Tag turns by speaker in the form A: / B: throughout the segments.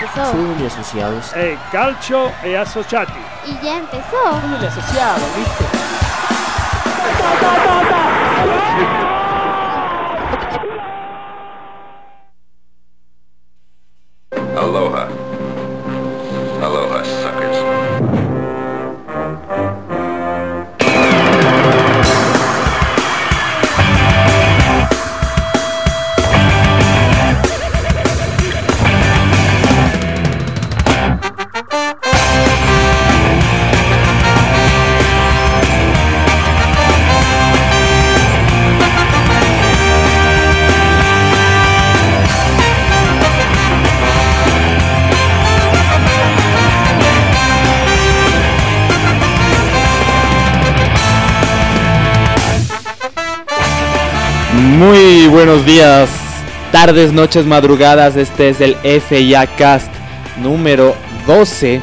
A: empezó.
B: Fútbol asociados.
C: Eh, calcio e associati.
A: Y ya empezó.
B: Fútbol asociado, ¿viste?
D: Aloha.
E: Buenos días, tardes, noches, madrugadas. Este es el FIA Cast número 12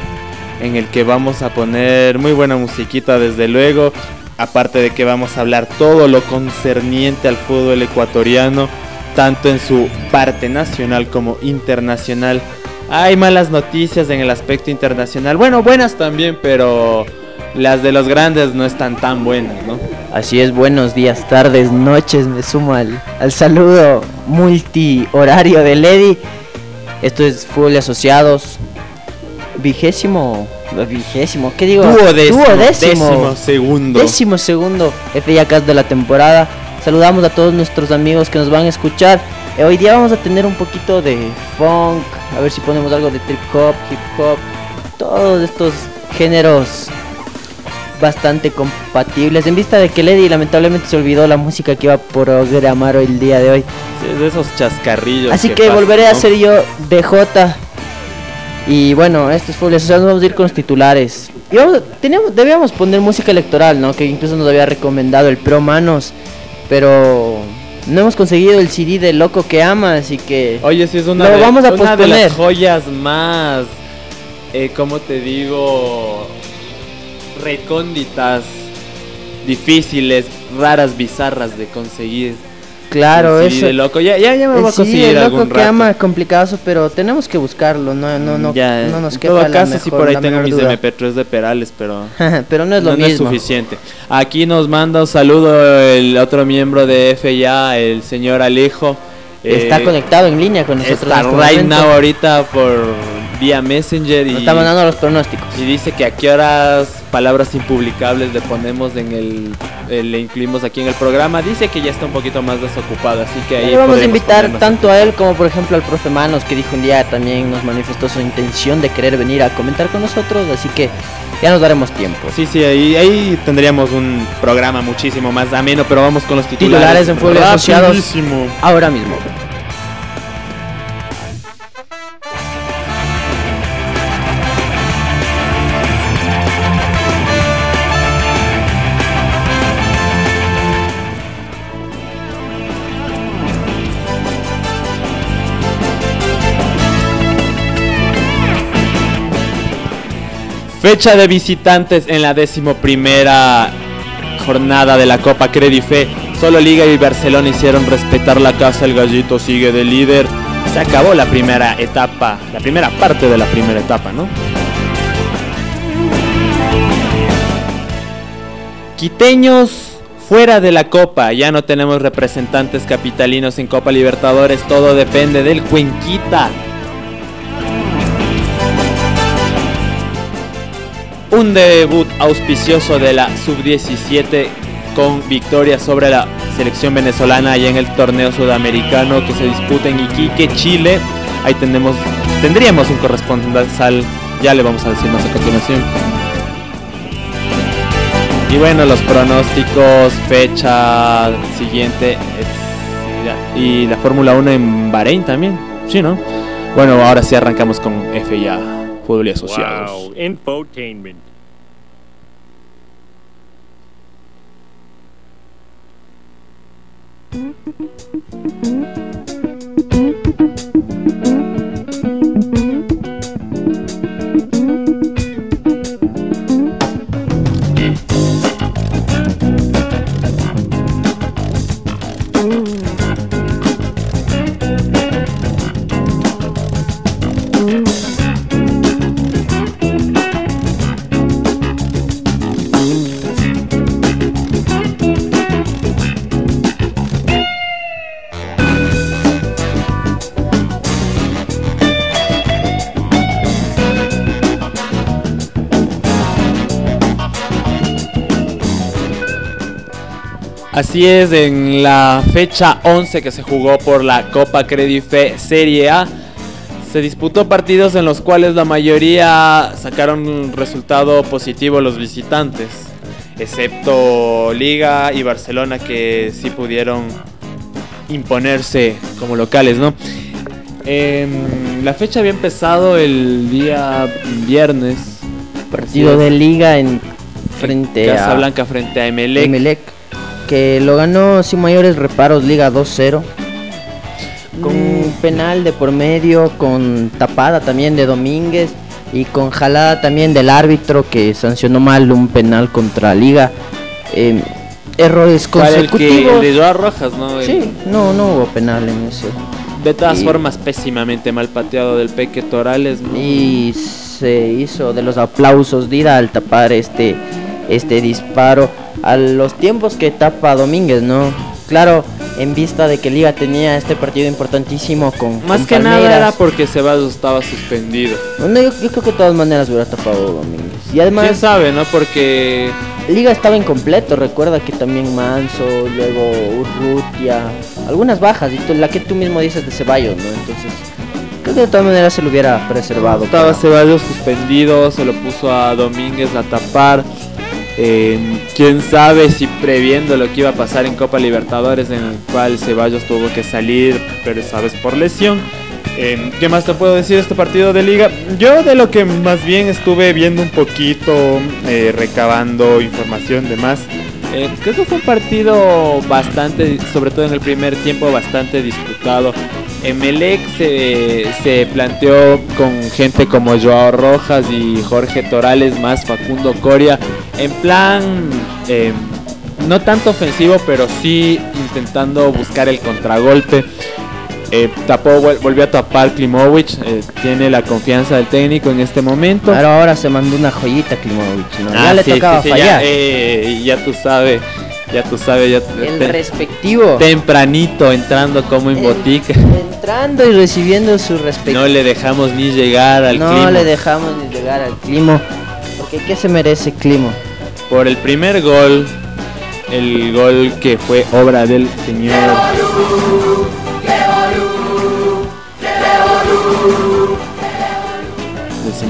E: en el que vamos a poner muy buena musiquita desde luego. Aparte de que vamos a hablar todo lo concerniente al fútbol ecuatoriano, tanto en su parte nacional como internacional. Hay malas noticias en el aspecto internacional. Bueno, buenas también, pero las de los grandes no están tan buenas, ¿no?
B: Así es, buenos días, tardes, noches. Me sumo al, al saludo multihorario de Lady. Esto es Fútbol Asociados. Vigésimo. Vigésimo, ¿qué digo?
E: Duodécimo,
B: Duodécimo.
E: décimo segundo.
B: Décimo segundo FIACAS de la temporada. Saludamos a todos nuestros amigos que nos van a escuchar. Eh, hoy día vamos a tener un poquito de funk, a ver si ponemos algo de trip hop, hip hop, todos estos géneros bastante compatibles. En vista de que Lady lamentablemente se olvidó la música que iba a programar hoy el día de hoy.
E: Sí, es de esos chascarrillos.
B: Así que
E: pasan,
B: volveré a ser yo DJ. Y bueno, este es Asociados, vamos a ir con los titulares. Y vamos, teníamos, debíamos poner música electoral, ¿no? Que incluso nos había recomendado el Pro Manos. Pero no hemos conseguido el CD de Loco que ama, así que...
E: Oye, si es una,
B: Lo
E: de,
B: vamos a
E: una de las joyas más, eh, ¿cómo te digo? Recónditas, difíciles, raras, bizarras de conseguir.
B: claro,
E: El CD
B: eso...
E: de loco. Ya, ya, ya me voy a
B: El CD
E: conseguir algún
B: Loco que
E: rato.
B: ama, complicazo, pero tenemos que buscarlo, no, no, no,
E: Ya,
B: no nos
E: en
B: queda
E: todo
B: la
E: caso,
B: mejor,
E: sí por ahí tengo mis
B: duda.
E: MP3 de Perales, pero
B: pero no es lo
E: no, no es
B: mismo.
E: suficiente. Aquí nos manda un saludo el otro miembro de FIA, el señor Alejo.
B: Está
E: Eh,
B: conectado en línea con nosotros.
E: Está
B: en este
E: right now ahorita por vía Messenger y,
B: Nos está mandando los pronósticos.
E: y dice que a qué horas palabras impublicables le ponemos en el, eh, le incluimos aquí en el programa. Dice que ya está un poquito más desocupado, así que ahí
B: Le vamos a invitar tanto a él como por ejemplo al profe Manos que dijo un día también nos manifestó su intención de querer venir a comentar con nosotros, así que ya nos daremos tiempo.
E: Sí, sí, ahí, ahí tendríamos un programa muchísimo más ameno, pero vamos con los titulares.
B: Titulares en fútbol asociados. Ahora mismo.
E: Fecha de visitantes en la decimoprimera jornada de la Copa Credife. Solo Liga y Barcelona hicieron respetar la casa. El gallito sigue de líder. Se acabó la primera etapa, la primera parte de la primera etapa, ¿no? Quiteños fuera de la Copa. Ya no tenemos representantes capitalinos en Copa Libertadores. Todo depende del Cuenquita. Un debut auspicioso de la sub-17 con victoria sobre la selección venezolana allá en el torneo sudamericano que se disputa en Iquique, Chile. Ahí tenemos, tendríamos un corresponsal, ya le vamos a decir más a continuación. Y bueno, los pronósticos, fecha siguiente y la Fórmula 1 en Bahrein también, sí, ¿no? Bueno, ahora sí arrancamos con FIA, Pueblo y Asociados.
C: Wow. Infotainment. Mm-hmm.
E: Así es, en la fecha 11 que se jugó por la Copa Credife Serie A, se disputó partidos en los cuales la mayoría sacaron un resultado positivo los visitantes, excepto Liga y Barcelona que sí pudieron imponerse como locales, ¿no? Em, la fecha había empezado el día viernes.
B: Partido de liga en frente a
E: Casablanca frente a Emelec.
B: Emelec, que lo ganó sin mayores reparos Liga 2-0. Con un penal de por medio, con tapada también de Domínguez y con jalada también del árbitro que sancionó mal un penal contra Liga. Eh, errores
E: ¿Cuál, el que
B: consecutivos.
E: el de Rojas, ¿no? El-
B: Sí, no, no hubo penal en ese.
E: De todas
B: Y-
E: formas, pésimamente mal pateado del Peque Torales. ¿no?
B: y se hizo de los aplausos Dida al tapar este este disparo a los tiempos que tapa Domínguez, ¿no? Claro, en vista de que Liga tenía este partido importantísimo con
E: Más
B: con
E: que nada
B: Palmeiras.
E: era porque Ceballos estaba suspendido.
B: Bueno, yo, yo creo que de todas maneras hubiera tapado Domínguez. Y
E: ¿Quién
B: además
E: sabe, no? Porque
B: Liga estaba incompleto, recuerda que también Manso, luego Urrutia, algunas bajas, y la que tú mismo dices de Ceballos, ¿no? Entonces, creo que de todas maneras se lo hubiera preservado.
E: estaba
B: pero-
E: Ceballos suspendido, se lo puso a Domínguez a tapar. Eh, Quién sabe si previendo lo que iba a pasar en Copa Libertadores, en el cual Ceballos tuvo que salir, pero esa vez por lesión. Eh, ¿Qué más te puedo decir de este partido de liga? Yo de lo que más bien estuve viendo un poquito, eh, recabando información de más, eh, creo que fue un partido bastante, sobre todo en el primer tiempo, bastante disputado. Emelec se, se planteó con gente como Joao Rojas y Jorge Torales más Facundo Coria en plan eh, no tanto ofensivo pero sí intentando buscar el contragolpe Eh, tapó vol- volvió a tapar Klimovic eh, tiene la confianza del técnico en este momento
B: Claro, ahora se mandó una joyita Klimovic, ¿no?
E: Ah,
B: ya le
E: sí,
B: tocaba
E: sí, sí,
B: fallar.
E: ya, ya tú sabes ya tú sabes ya
B: el
E: te-
B: respectivo.
E: tempranito entrando como en
B: El-
E: botica
B: Entrando y recibiendo su respectivo.
E: no le dejamos ni llegar al
B: No
E: clima.
B: le dejamos ni llegar al climo. Porque ¿qué se merece climo?
E: por el primer gol, el gol que fue obra del señor.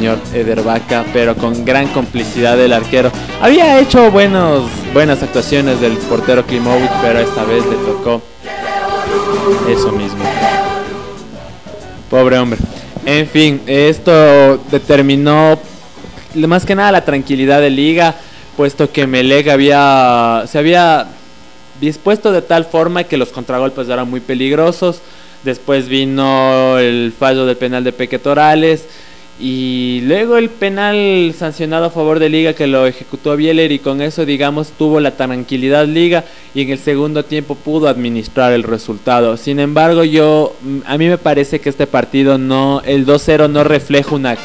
E: Señor Eder Vaca, pero con gran complicidad del arquero. Había hecho buenos, buenas actuaciones del portero Klimovic, pero esta vez le tocó eso mismo. Pobre hombre. En fin, esto determinó más que nada la tranquilidad de liga, puesto que Melec había se había dispuesto de tal forma que los contragolpes eran muy peligrosos. Después vino el fallo del penal de Peque Torales y luego el penal sancionado a favor de Liga que lo ejecutó Bieler y con eso digamos tuvo la tranquilidad Liga y en el segundo tiempo pudo administrar el resultado. Sin embargo, yo mm, a mí me parece que este partido no el 2-0 no refleja una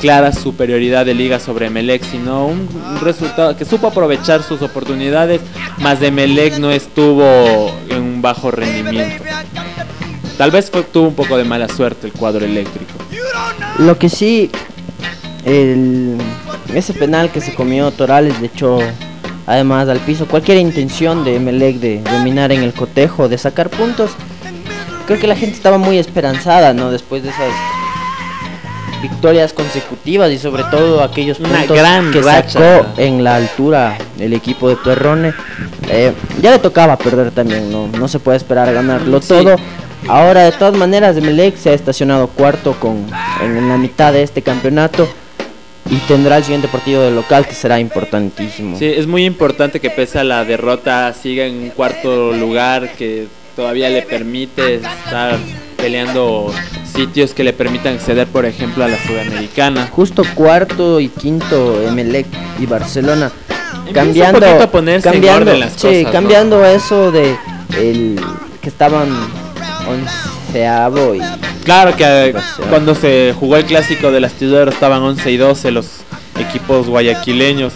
E: clara superioridad de Liga sobre Melec, sino un, resultado que supo aprovechar sus oportunidades, más de Melec no estuvo en un bajo rendimiento. Tal vez fue- tuvo un poco de mala suerte el cuadro eléctrico.
B: Lo que sí, el, ese penal que se comió Torales le echó además al piso cualquier intención de Melec de dominar en el cotejo, de sacar puntos. Creo que la gente estaba muy esperanzada, ¿no? Después de esas victorias consecutivas y sobre todo aquellos
E: Una
B: puntos
E: gran
B: que
E: racha.
B: sacó en la altura el equipo de Tuerrone. Eh, ya le tocaba perder también, ¿no? No se puede esperar a ganarlo
E: Sí.
B: todo. Ahora, de todas maneras, Emelec se ha estacionado cuarto con, en, en la mitad de este campeonato y tendrá el siguiente partido de local que será importantísimo.
E: Sí, es muy importante que pese a la derrota siga en un cuarto lugar que todavía le permite estar peleando sitios que le permitan acceder, por ejemplo, a la Sudamericana.
B: Justo cuarto y quinto Emelec y Barcelona.
E: Empieza
B: cambiando,
E: a en
B: cambiando,
E: orden las
B: sí,
E: cosas, ¿no?
B: cambiando eso de el que estaban onceavo y
E: Claro que eh, cuando se jugó el clásico del astillero estaban 11 y 12 los equipos guayaquileños.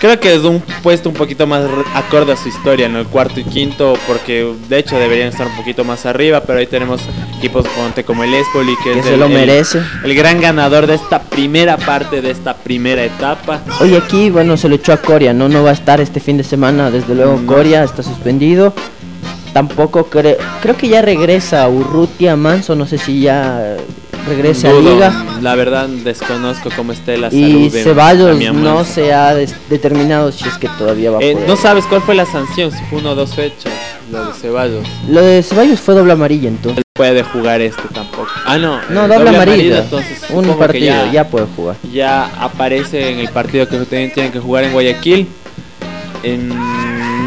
E: Creo que es un puesto un poquito más acorde a su historia, ¿no? El cuarto y quinto, porque de hecho deberían estar un poquito más arriba, pero ahí tenemos equipos como el Espoli, que,
B: Que
E: es
B: se
E: el,
B: lo merece.
E: el gran ganador de esta primera parte, de esta primera etapa.
B: Oye, aquí, bueno, se lo echó a Coria, ¿no? No va a estar este fin de semana, desde luego
E: No.
B: Coria está suspendido. Tampoco cre- creo que ya regresa Urrutia Manso, no sé si ya regrese a Liga.
E: La verdad desconozco cómo esté la salud
B: Y Ceballos no se ha determinado si es que todavía va a
E: Eh,
B: poder.
E: no sabes cuál fue la sanción, si fue uno o dos fechas, lo de Ceballos.
B: Lo de Ceballos fue doble amarilla entonces.
E: Puede jugar este tampoco. Ah, no.
B: No,
E: eh,
B: doble, amarilla.
E: entonces
B: Un partido, ya,
E: ya,
B: puede jugar.
E: ya aparece en el partido que tienen, tienen que jugar en Guayaquil. En-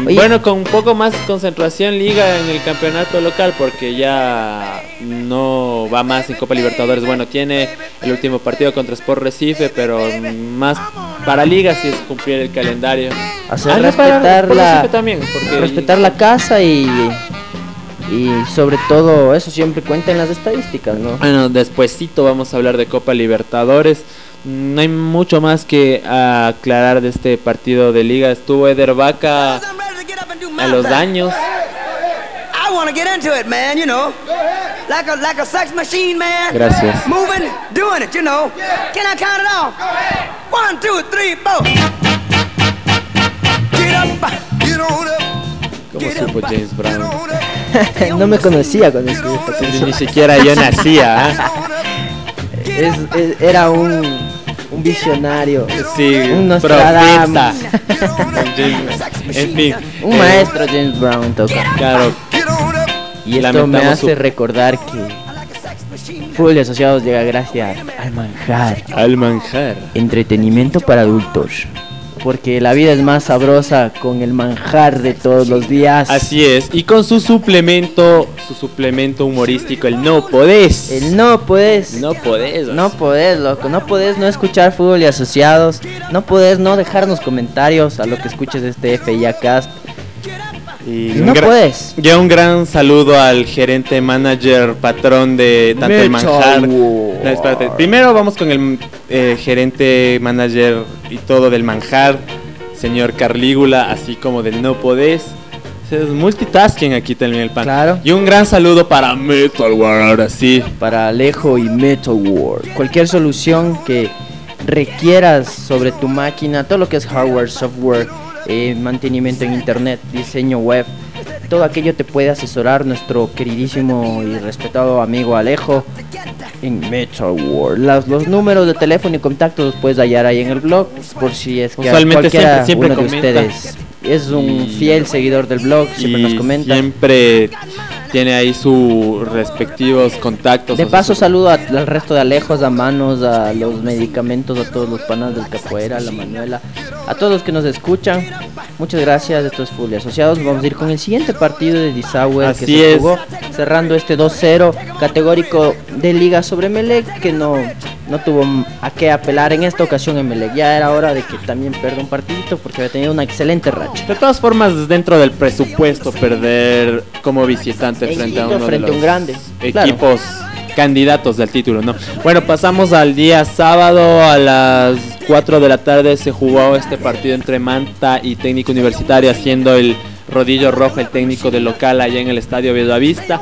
B: Oye.
E: bueno, con un poco más concentración liga en el campeonato local porque ya no va más en Copa Libertadores. Bueno, tiene el último partido contra Sport Recife, pero más para liga si es cumplir el calendario.
B: Hacer
E: Ah, no, para
B: respetar la
E: también, porque
B: respetar la casa y y sobre todo eso siempre cuenta en las estadísticas, ¿no?
E: Bueno, despuesito vamos a hablar de Copa Libertadores. No hay mucho más que aclarar de este partido de liga. Estuvo Eder Vaca a los daños.
A: I want to get into it, man, you know. Like a like a sex machine, man.
E: Gracias.
A: Moving, doing it, you know. Can I count it off? One, two, three, four. Get up, get on up.
E: Como
A: Get
E: supo
A: up,
E: James Brown.
B: no me conocía cuando escribí esta
E: Ni siquiera yo nacía. ¿ah?
B: Es- es- era un, un visionario,
E: Sí,
B: un. Nostradamus,
E: En fin.
B: un
E: eh,
B: maestro James Brown toca.
E: Claro.
B: Y esto me hace
E: su-
B: recordar que y Asociados llega gracias al manjar,
E: al manjar.
B: entretenimiento para adultos. Porque la vida es más sabrosa con el manjar de todos los días.
E: Así es. Y con su suplemento, su suplemento humorístico, el no podés.
B: El no puedes.
E: no podés.
B: No podés, loco, no podés no escuchar fútbol y asociados, no podés no dejarnos comentarios a lo que escuches de este FIA Cast.
E: Y
B: no
E: gran-
B: puedes.
E: Ya un gran saludo al gerente, manager, patrón de tanto el manjar.
B: War.
E: No, espérate. Primero vamos con el eh, gerente, manager y todo del manjar, señor Carlígula, así como del no podés. Es multitasking aquí también el pan.
B: Claro.
E: Y un gran saludo para Metal War, ahora sí.
B: Para Alejo y Metal World. Cualquier solución que requieras sobre tu máquina, todo lo que es hardware, software, eh, mantenimiento en internet, diseño web, todo aquello te puede asesorar nuestro queridísimo y respetado amigo Alejo en Metal World. Las- los números de teléfono y contactos los puedes hallar ahí en el blog por si es que cualquiera
E: siempre- siempre
B: uno de
E: comenta.
B: ustedes es un fiel seguidor del blog, siempre
E: y
B: nos comenta.
E: siempre tiene ahí sus respectivos contactos.
B: De paso saludo a- al resto de Alejos, a Manos, a los medicamentos, a todos los panas del Capoeira, a la Manuela, a todos los que nos escuchan. Muchas gracias, esto es Full y Asociados. Vamos a ir con el siguiente partido de Disauer que se
E: es.
B: jugó, cerrando este 2-0 categórico de Liga sobre Melec, que no, no tuvo a qué apelar en esta ocasión en Melec. Ya era hora de que también pierda un partidito porque había tenido una excelente racha.
E: De todas formas, dentro del presupuesto, perder como visitante
B: En
E: frente a uno
B: frente
E: de
B: a
E: los
B: un grande, claro.
E: equipos candidatos del título, ¿no? Bueno, pasamos al día sábado a las 4 de la tarde se jugó este partido entre Manta y Técnico Universitario haciendo el rodillo rojo el técnico del local allá en el Estadio Bellavista.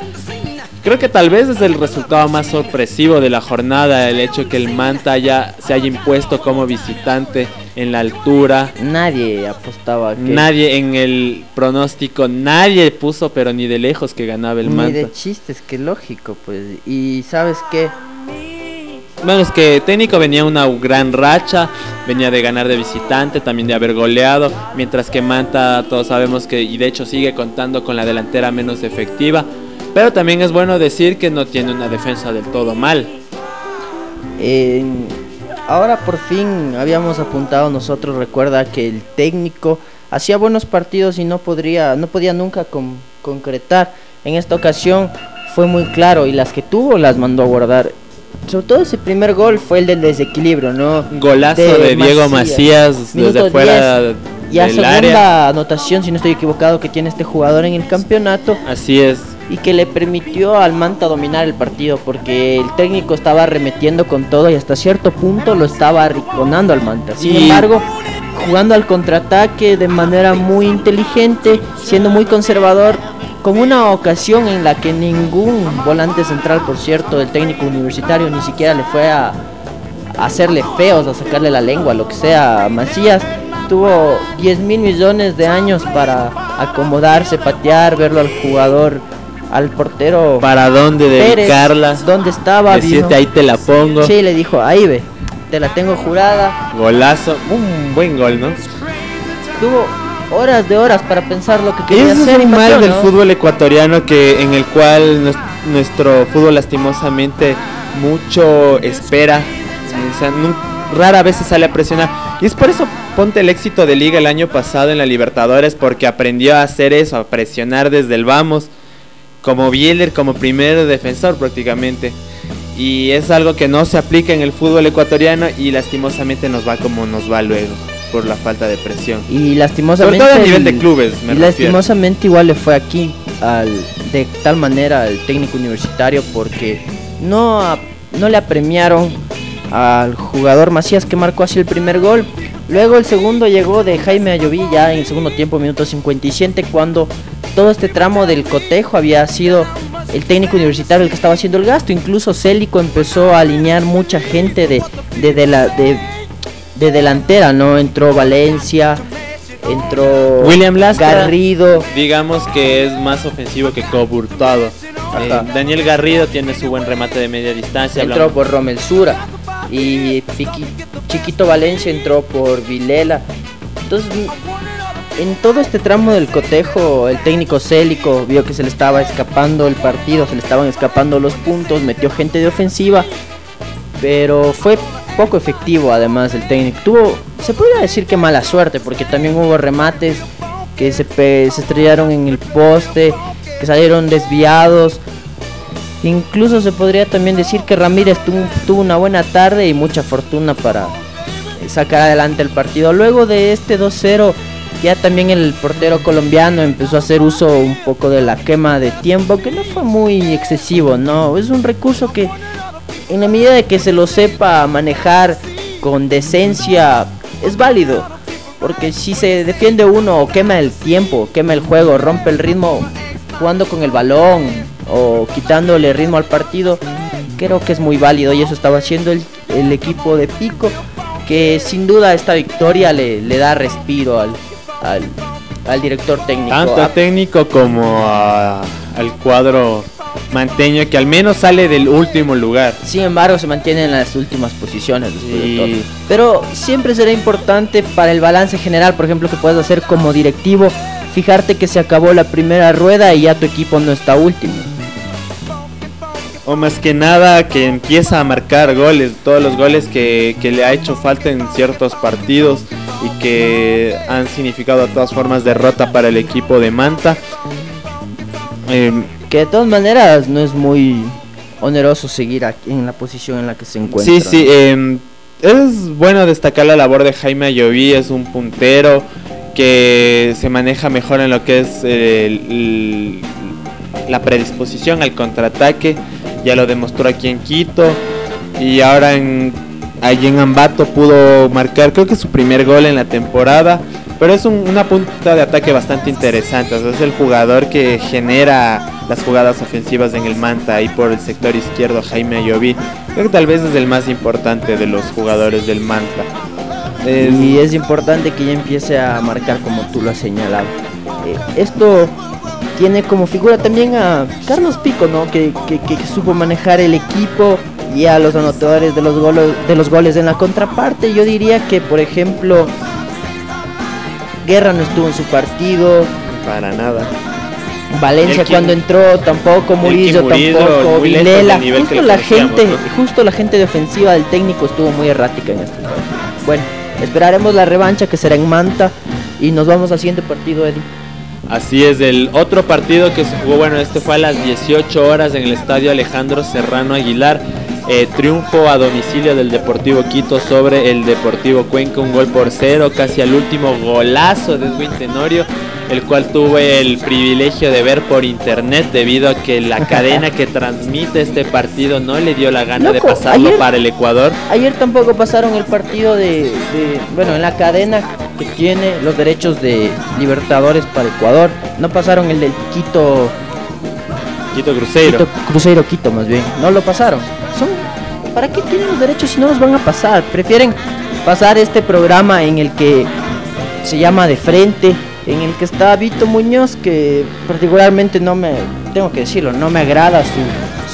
E: Creo que tal vez es el resultado más sorpresivo de la jornada, el hecho que el Manta ya se haya impuesto como visitante en la altura.
B: Nadie apostaba que
E: Nadie en el pronóstico, nadie puso, pero ni de lejos que ganaba el
B: Ni
E: Manta.
B: de chistes, que lógico, pues. Y sabes qué,
E: Bueno, es que técnico venía una gran racha, venía de ganar de visitante, también de haber goleado, mientras que Manta todos sabemos que, y de hecho sigue contando con la delantera menos efectiva, pero también es bueno decir que no tiene una defensa del todo mal.
B: eh, ahora por fin habíamos apuntado nosotros, recuerda que el técnico hacía buenos partidos y no podría, no podía nunca con- concretar. En esta ocasión fue muy claro y las que tuvo las mandó a guardar. Sobre todo ese primer gol fue el del desequilibrio, ¿no?
E: Golazo de, Diego Macías,
B: Minuto
E: desde fuera
B: 10. Y a segunda
E: área.
B: anotación, si no estoy equivocado, que tiene este jugador en el campeonato.
E: Así es.
B: Y que le permitió al Manta dominar el partido porque el técnico estaba arremetiendo con todo y hasta cierto punto lo estaba arriconando al Manta. Sin
E: Y-
B: embargo, jugando al contraataque de manera muy inteligente, siendo muy conservador, con una ocasión en la que ningún volante central, por cierto, del técnico universitario ni siquiera le fue a, a hacerle feos, a sacarle la lengua, lo que sea. Macías tuvo 10 mil millones de años para acomodarse, patear, verlo al jugador, al portero.
E: ¿Para dónde dedicarla?
B: ¿Dónde estaba?
E: Decirte
B: Vino-
E: ahí te la pongo.
B: Sí, le dijo, ahí ve, te la tengo jurada.
E: Golazo. Un buen gol, ¿no?
B: Tuvo horas de horas para pensar lo que quería
E: Eso
B: hacer.
E: es un mal del
B: ¿no?
E: fútbol ecuatoriano que en el cual nues- nuestro fútbol lastimosamente mucho espera, o sea, rara vez se sale a presionar y es por eso ponte el éxito de liga el año pasado en la Libertadores porque aprendió a hacer eso, a presionar desde el vamos como Bieler, como primer defensor prácticamente. Y es algo que no se aplica en el fútbol ecuatoriano y lastimosamente nos va como nos va luego por la falta de presión.
B: Y
E: Sobre
B: lastimosamente.
E: todo a nivel
B: el-
E: de clubes, me
B: y
E: refiero.
B: lastimosamente igual le fue aquí al, de tal manera al técnico universitario porque no, a- no le apremiaron al jugador Macías que marcó así el primer gol. Luego el segundo llegó de Jaime Ayoví ya en el segundo tiempo, minuto 57, cuando todo este tramo del cotejo había sido el técnico universitario el que estaba haciendo el gasto. Incluso Célico empezó a alinear mucha gente de, de, de la, de, de delantera, ¿no? Entró Valencia, entró
E: William Lastra.
B: Garrido.
E: digamos que es más ofensivo que Coburtado.
B: Ajá.
E: Daniel Garrido tiene su buen remate de media distancia.
B: entró
E: hablamos-
B: por Romel Sura y Chiquito Valencia entró por Vilela. Entonces, en todo este tramo del cotejo, el técnico Célico vio que se le estaba escapando el partido, se le estaban escapando los puntos, metió gente de ofensiva, pero fue poco efectivo además el técnico. Tuvo, se podría decir que mala suerte, porque también hubo remates que se, se estrellaron en el poste, que salieron desviados. Incluso se podría también decir que Ramírez tuvo, tuvo una buena tarde y mucha fortuna para sacar adelante el partido. Luego de este 2-0, ya también el portero colombiano empezó a hacer uso un poco de la quema de tiempo, que no fue muy excesivo, ¿no? Es un recurso que en la medida de que se lo sepa manejar con decencia, es válido. Porque si se defiende uno o quema el tiempo, quema el juego, rompe el ritmo jugando con el balón o quitándole ritmo al partido, creo que es muy válido y eso estaba haciendo el, el equipo de Pico, que sin duda esta victoria le, le da respiro al, al, al director técnico.
E: Tanto
B: Ah,
E: técnico como a- al cuadro manteño que al menos sale del último lugar.
B: Sin embargo, se mantiene en las últimas posiciones después de todo. Pero siempre será importante para el balance general, por ejemplo, que puedes hacer como directivo, fijarte que se acabó la primera rueda y ya tu equipo no está último.
E: O más que nada que empieza a marcar goles, todos los goles que, que le ha hecho falta en ciertos partidos y que han significado de todas formas derrota para el equipo de Manta. Em,
B: Que de todas maneras no es muy oneroso seguir aquí en la posición en la que se encuentra.
E: Sí, sí, em, es bueno destacar la labor de Jaime Ayoví, es un puntero que se maneja mejor en lo que es el- el- la predisposición al contraataque, ya lo demostró aquí en Quito y ahora en, allí en Ambato pudo marcar creo que su primer gol en la temporada, pero es un- una punta de ataque bastante interesante, es el jugador que genera las jugadas ofensivas en el Manta ahí por el sector izquierdo Jaime Ayoví. Creo que tal vez es el más importante de los jugadores del Manta. El-
B: Y es importante que ya empiece a marcar como tú lo has señalado. Eh, esto tiene como figura también a Carlos Pico, ¿no? Que, que- que supo manejar el equipo y a los anotadores de los, goles, de los goles en la contraparte. Yo diría que, por ejemplo, Guerra no estuvo en su partido.
E: para nada.
B: Valencia cuando entró tampoco, Murillo
E: Murillo,
B: tampoco, Vilela, justo la gente,
E: ¿no?
B: justo la gente de ofensiva del técnico estuvo muy errática en este partido. Bueno, esperaremos la revancha que será en Manta y nos vamos al siguiente partido, Eddie.
E: Así es, el otro partido que se jugó, bueno, este fue a las 18 horas en el estadio Alejandro Serrano Aguilar. Eh, triunfo a domicilio del Deportivo Quito sobre el Deportivo Cuenca, un gol por cero, casi al último golazo de Edwin Tenorio, el cual tuve el privilegio de ver por internet debido a que la cadena que transmite este partido no le dio la gana
B: Loco,
E: de pasarlo
B: ayer-
E: para el Ecuador.
B: Ayer tampoco pasaron el partido de, de- bueno, en la cadena que tiene los derechos de Libertadores para Ecuador. No pasaron el del Quito,
E: Quito Cruzeiro.
B: Quito Cruzeiro Quito más bien. No lo pasaron. ¿Para qué tienen los derechos si no los van a pasar? Prefieren pasar este programa en el que se llama De Frente, en el que está Vito Muñoz, que particularmente no me, tengo que decirlo, no me agrada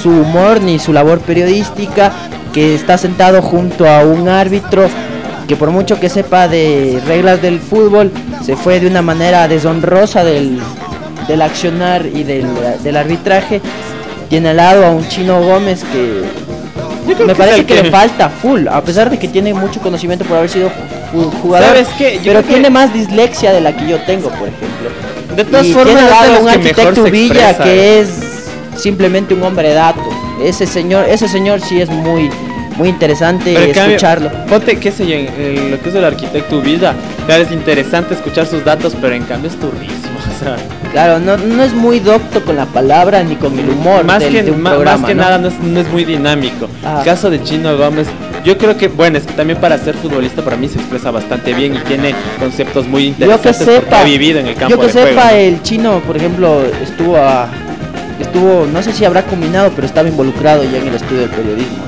B: su, humor ni su labor periodística, que está sentado junto a un árbitro que por mucho que sepa de reglas del fútbol, se fue de una manera deshonrosa del, del accionar y del, del arbitraje. Tiene al lado a un chino Gómez que me parece que,
E: que-
B: le falta full, a pesar de que tiene mucho conocimiento por haber sido jugador.
E: ¿Sabes qué? Yo
B: pero
E: que-
B: tiene más dislexia de la que yo tengo, por ejemplo.
E: De todas
B: y
E: formas,
B: tiene
E: de
B: un arquitecto Villa
E: expresa.
B: que es simplemente un hombre dato. Ese señor, ese señor sí es muy, muy interesante
E: Pero en cambio,
B: escucharlo.
E: Ponte, qué sé yo, en, lo que es el arquitecto Vida, claro, es interesante escuchar sus datos, pero en cambio es turrísimo. O sea,
B: Claro, no, no es muy docto con la palabra ni con el humor
E: más
B: del-
E: que,
B: de un
E: ma- más
B: programa,
E: que
B: ¿no?
E: nada no es, no es muy dinámico.
B: Ah.
E: Caso de Chino Gómez, yo creo que, bueno, es que también para ser futbolista para mí se expresa bastante bien y tiene conceptos muy
B: Yo que
E: interesantes
B: sepa,
E: ha vivido en el campo
B: yo que
E: de juego,
B: sepa
E: ¿no?
B: el chino, por ejemplo, estuvo a, estuvo, no sé si habrá combinado, pero estaba involucrado ya en el estudio del periodismo.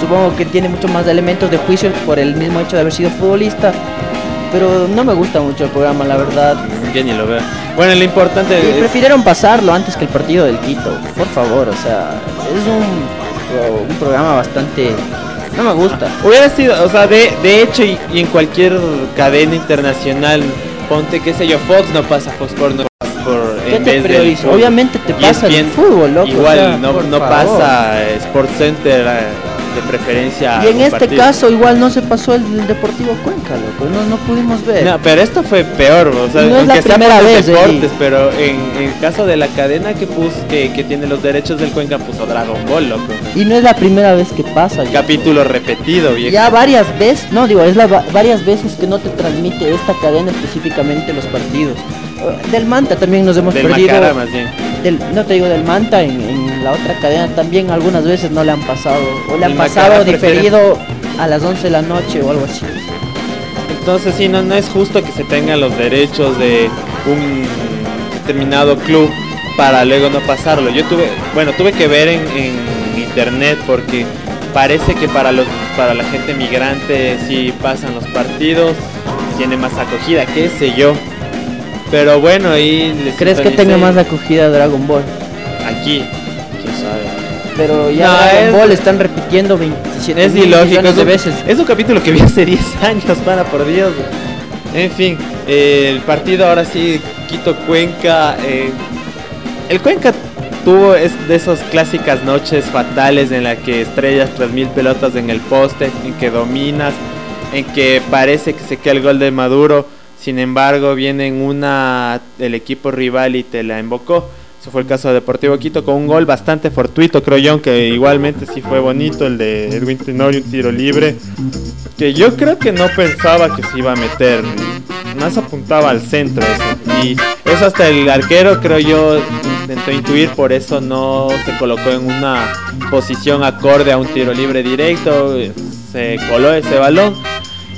B: Supongo que tiene mucho más elementos de juicio por el mismo hecho de haber sido futbolista, pero no me gusta mucho el programa, la verdad.
E: Ya ni lo veo. Bueno, lo importante
B: Y
E: es-
B: prefirieron pasarlo antes que el partido del Quito, por favor, o sea, es un, un programa bastante, no me gusta.
E: Hubiera sido, o sea, de, de hecho, y, y en cualquier cadena internacional, ponte, qué sé yo, Fox no pasa, Fox no pasa por.
B: ¿Qué
E: en
B: te
E: vez del.
B: Obviamente te pasa el
E: ESPN
B: fútbol, loco. o
E: Igual,
B: sea,
E: no, no pasa Sports Center eh, de preferencia.
B: Y en este
E: partido.
B: caso igual no se pasó el, del Deportivo Cuenca, loco, no, no pudimos ver.
E: No, pero esto fue peor, o sea,
B: no es la primera vez,
E: deportes, pero en, en el caso de la cadena que puso, que, que tiene los derechos del Cuenca, puso Dragon Ball, loco.
B: Y no es la primera vez que pasa.
E: Capítulo repetido, viejo.
B: Ya varias veces, no digo, es la va- varias veces que no te transmite esta cadena específicamente los partidos. Del Manta también nos hemos
E: Del
B: perdido.
E: Macara, más bien.
B: del- no te digo del Manta, en, en la otra cadena también algunas veces no le han pasado. O le han pasado diferido a las 11 de la noche o algo así.
E: Entonces sí, no, no es justo que se tengan los derechos de un determinado club para luego no pasarlo. Yo tuve, bueno, tuve que ver en, en internet porque parece que para los para la gente migrante sí pasan los partidos, tiene más acogida, qué sé yo. Pero bueno, les
B: ¿Crees que tenga más acogida Dragon Ball?
E: aquí, quién sabe.
B: Pero ya
E: No,
B: Dragon
E: es-
B: Ball están repitiendo 27
E: Es ilógico,
B: de veces.
E: es un capítulo que vi hace 10 años, para por Dios. En fin, eh, el partido ahora sí, Quito Cuenca. eh, el Cuenca tuvo es de esas clásicas noches fatales en la que estrellas tras mil pelotas en el poste, en que dominas, en que parece que se queda el gol de Maduro. Sin embargo, viene en una el equipo rival y te la invocó. Eso fue el caso de Deportivo Quito con un gol bastante fortuito, creo yo, que igualmente sí fue bonito el de Edwin Tenorio, un tiro libre, que yo creo que no pensaba que se iba a meter, más apuntaba al centro eso. Y eso hasta el arquero, creo yo, intentó intuir, por eso no se colocó en una posición acorde a un tiro libre directo, se coló ese balón.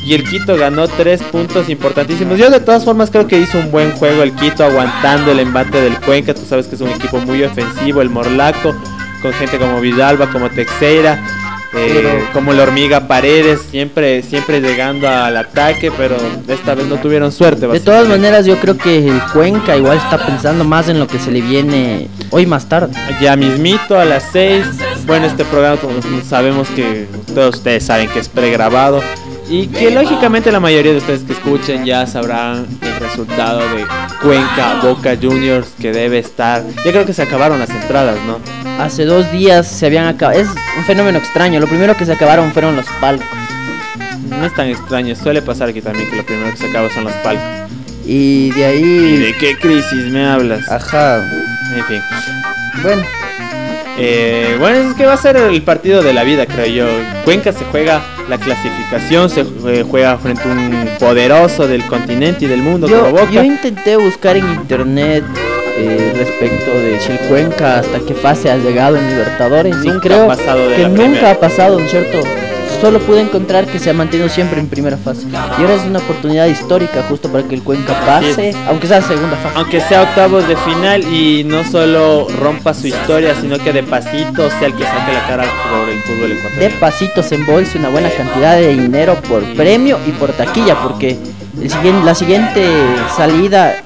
E: Y el Quito ganó tres puntos importantísimos. Yo de todas formas creo que hizo un buen juego el Quito aguantando el embate del Cuenca. Tú sabes que es un equipo muy ofensivo, el Morlaco, con gente como Vidalba, como Texeira, eh,
B: Pero-
E: como la hormiga Paredes, siempre, siempre llegando al ataque, pero esta vez no tuvieron suerte.
B: De todas maneras, yo creo que el Cuenca igual está pensando más en lo que se le viene hoy más tarde.
E: Ya mismito a las 6. Bueno, este programa como sabemos que todos ustedes saben que es pregrabado y que lógicamente la mayoría de ustedes que escuchen ya sabrán el resultado de Cuenca Boca Juniors que debe estar. Ya creo que se acabaron las entradas, ¿no?
B: Hace dos días se habían acabado. Es un fenómeno extraño. Lo primero que se acabaron fueron los palcos.
E: No es tan extraño, suele pasar aquí también que lo primero que se acaba son los palcos.
B: Y de
E: ¿Y
B: ahí.
E: de qué crisis me hablas?
B: Ajá.
E: En fin.
B: Bueno.
E: Eh, bueno, es que va a ser el partido de la vida, creo yo. Cuenca se juega la clasificación, se eh, juega frente a un poderoso del continente y del mundo como
B: Yo,
E: Boca.
B: yo intenté buscar en internet eh, respecto de si Cuenca hasta qué fase ha llegado en Libertadores y
E: Nunca
B: creo
E: ha pasado de
B: que nunca
E: primera.
B: ha pasado, ¿no es cierto? Solo pude encontrar que se ha mantenido siempre en primera fase. Y ahora es una oportunidad histórica justo para que el Cuenca pase, aunque sea segunda fase.
E: Aunque sea octavos de final y no solo rompa su historia, sino que de pasito sea el que saque la cara por el fútbol
B: de
E: ecuatoriano.
B: pasito se embolse una buena cantidad de dinero por premio y por taquilla, porque el siguiente, la siguiente salida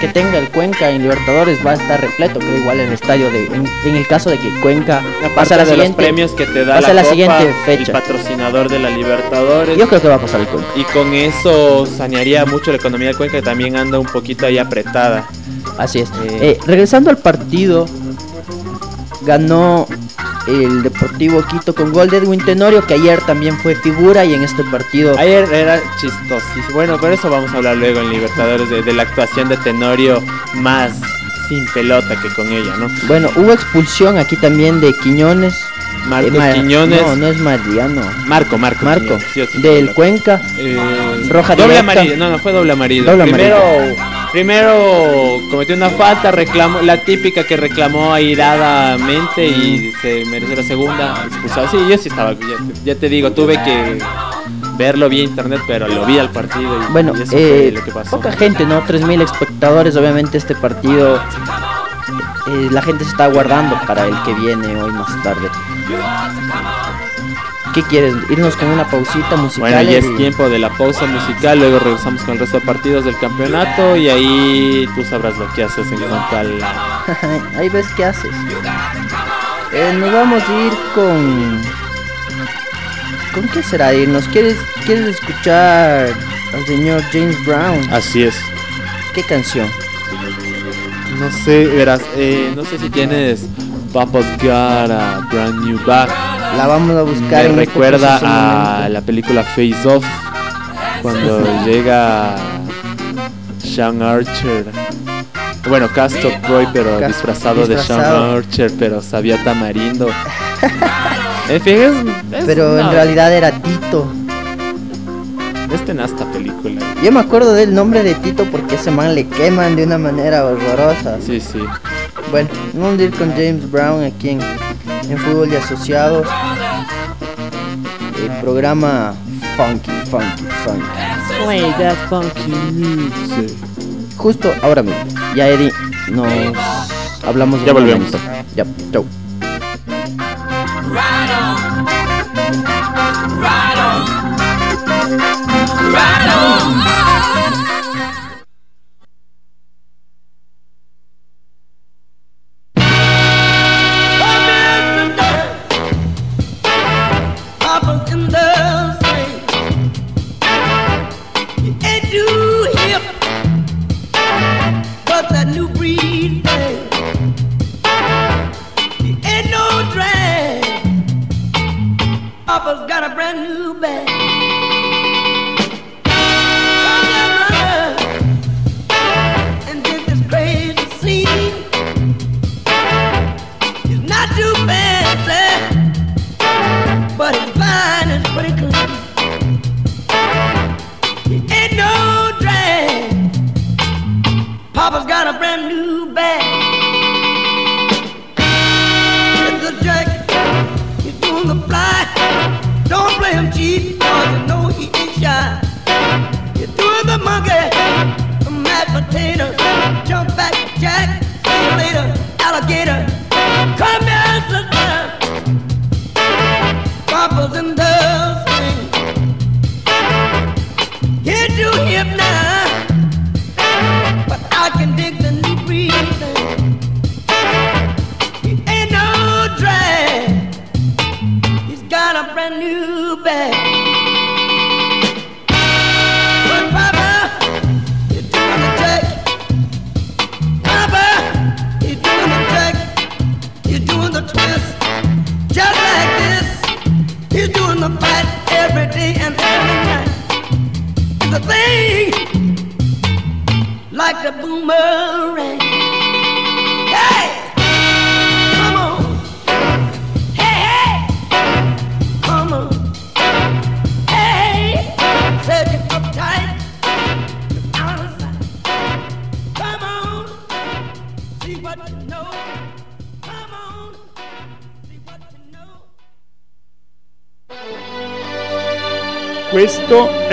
B: que tenga el Cuenca en Libertadores va a estar repleto, creo igual el estadio de en, en el caso de que Cuenca
E: Aparte
B: pase a la
E: de los premios que te da
B: pasa
E: la,
B: la
E: Copa,
B: siguiente
E: el
B: fecha.
E: patrocinador de la Libertadores.
B: Yo creo que va a pasar el Cuenca.
E: Y con eso sanearía mucho la economía de Cuenca, que también anda un poquito ahí apretada.
B: Así es.
E: Eh.
B: Eh, regresando al partido, ganó el Deportivo Quito con gol de Edwin Tenorio, que ayer también fue figura y en este partido
E: Ayer era chistosísimo. Bueno, pero eso vamos a hablar luego en Libertadores, de, de la actuación de Tenorio más sin pelota que con ella, ¿no?
B: Bueno, hubo expulsión aquí también de Quiñones.
E: Marcos
B: Eh,
E: Quiñones.
B: No, no es Mariano.
E: Marco, Marco.
B: Marco,
E: Quiñones, sí, sí,
B: del Cuenca.
E: Eh,
B: Roja
E: doble
B: directa.
E: amarillo, no, no fue doble amarillo.
B: Doble
E: primero, primero cometió una falta, reclamó la típica que reclamó airadamente y se mereció la segunda expulsado. Sí, yo sí estaba, ya, ya te digo, tuve que verlo vía internet, pero lo vi al partido y,
B: Bueno,
E: y eso fue
B: eh,
E: lo que pasó.
B: poca gente, ¿no? 3.000 espectadores, obviamente este partido eh, la gente se está guardando para el que viene hoy más tarde. ¿Qué quieres? ¿Irnos con una pausita musical?
E: Bueno, ya es tiempo de la pausa musical, luego regresamos con el resto de partidos del campeonato y ahí tú sabrás lo que haces en cuanto a la...
B: Ahí ves qué haces. Eh, nos vamos a ir con... ¿Con qué será irnos? ¿Quieres, ¿Quieres escuchar al señor James Brown?
E: Así es.
B: ¿Qué canción?
E: No sé, verás, eh, no sé si tienes Papa's Got a Brand New Bag.
B: La vamos a buscar
E: Me
B: en este
E: recuerda a la película Face Off, cuando llega Sean Archer. Bueno, Castor Troy, pero disfrazado, de. Sean Archer, pero sabía tamarindo. en fin, es, es
B: Pero en realidad era Tito.
E: es tenasta película.
B: Yo me acuerdo del nombre de Tito porque ese man le queman de una manera horrorosa.
E: Sí, sí.
B: Bueno, vamos a ir con James Brown aquí en, en Fútbol y Asociados. El programa Funky, Funky, Funky.
E: Play that funky music.
B: Justo ahora mismo. Ya Eddie, nos hablamos
E: Ya volvemos.
B: momento. Ya, chau.
A: Papa's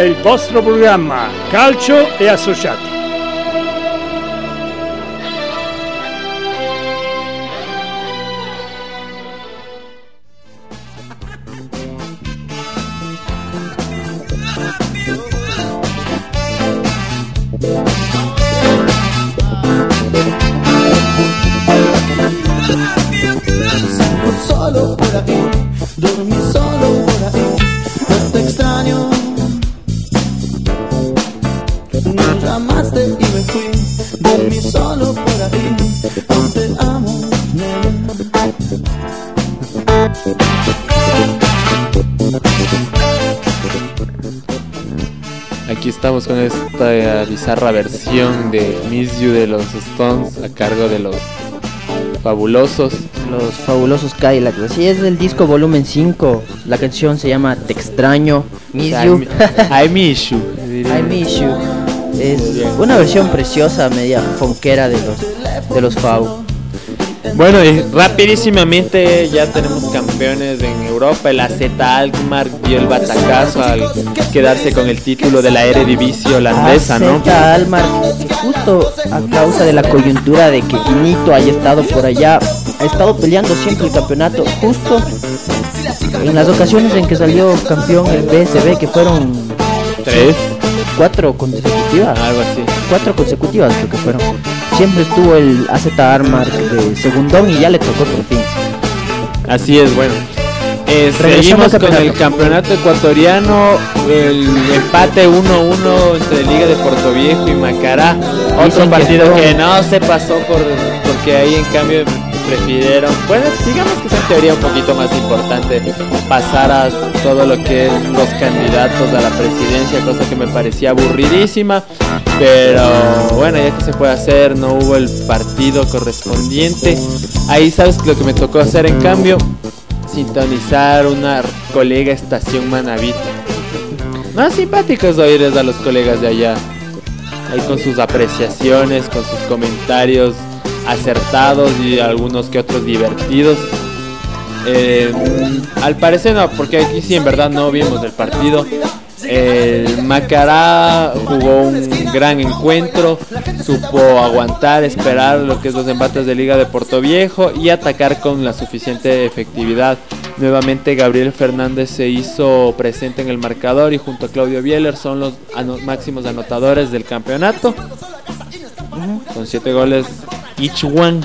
C: il vostro programma Calcio e Associati.
F: solo por
E: estamos con esta bizarra versión de Miss You de los Stones a cargo de los fabulosos.
B: Los fabulosos Cadillacs. Así es del disco volumen 5. La canción se llama Te extraño. Miss You.
E: I miss you.
B: I miss you. Es una versión preciosa, media fonquera de los de los Fau.
E: Bueno, y rapidísimamente ya tenemos campeones en Europa. El AZ Alkmaar dio el batacazo al quedarse con el título de la Eredivisie holandesa, ¿no?
B: AZ que justo a causa de la coyuntura de que Quinito haya estado por allá, ha estado peleando siempre el campeonato, justo en las ocasiones en que salió campeón el PSB, que fueron
E: Tres,
B: cuatro consecutivas.
E: algo así.
B: cuatro consecutivas creo que fueron. Siempre estuvo el AZ Armar de segundón y ya le tocó por fin.
E: Así es, bueno. Eh, seguimos con el
B: campeonato.
E: ecuatoriano, el empate 1-1 entre Liga de Puerto Viejo y Macará. Otro partido que no se pasó por porque ahí en cambio prefirieron, bueno, digamos que es en teoría un poquito más importante pasar a todo lo que es los candidatos a la presidencia, cosa que me parecía aburridísima, pero bueno, ya que se puede hacer, no hubo el partido correspondiente. Ahí sabes lo que me tocó hacer en cambio, sintonizar una colega estación Manavita. Más simpáticos oíres a los colegas de allá. Ahí con sus apreciaciones, con sus comentarios acertados y algunos que otros divertidos. Eh, al parecer no, porque aquí sí en verdad no vimos el partido. El Macará jugó un gran encuentro, supo aguantar, esperar lo que es los embates de Liga de Puerto Viejo y atacar con la suficiente efectividad. Nuevamente Gabriel Fernández se hizo presente en el marcador y junto a Claudio Bieler son los máximos anotadores del campeonato. Con siete goles each one.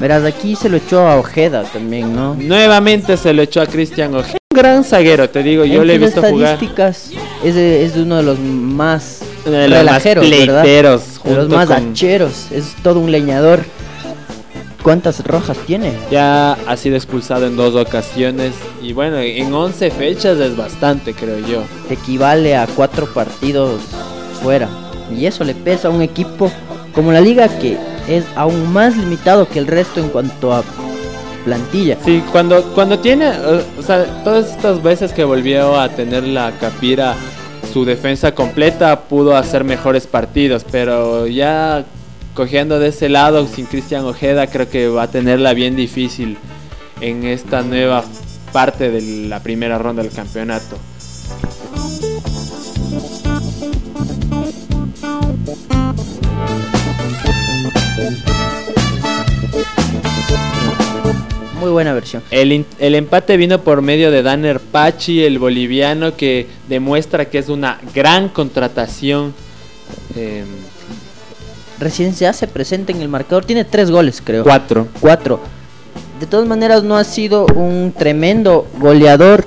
B: Verás, aquí se lo echó a Ojeda también, ¿no?
E: Nuevamente se lo echó a Cristian Ojeda. Un gran zaguero, te digo, yo
B: En
E: le he visto jugar.
B: estadísticas es de, es de uno de los más
E: Uno de los más
B: relajeros, ¿verdad? De los más
E: con-
B: hacheros, es todo un leñador. ¿Cuántas rojas tiene?
E: Ya ha sido expulsado en dos ocasiones y bueno, en 11 fechas es bastante, creo yo.
B: Equivale a cuatro partidos fuera. Y eso le pesa a un equipo como la liga que es aún más limitado que el resto en cuanto a plantilla.
E: Sí, cuando, cuando tiene, o sea, todas estas veces que volvió a tener la Capira su defensa completa, pudo hacer mejores partidos, pero ya cogiendo de ese lado, sin Cristian Ojeda, creo que va a tenerla bien difícil en esta nueva parte de la primera ronda del campeonato.
B: Muy buena versión.
E: El, el empate vino por medio de Danner Pachi, el boliviano, que demuestra que es una gran contratación. eh,
B: Recién se hace presente en el marcador. Tiene tres goles, creo.
E: cuatro.
B: Cuatro. De todas maneras, no ha sido un tremendo goleador.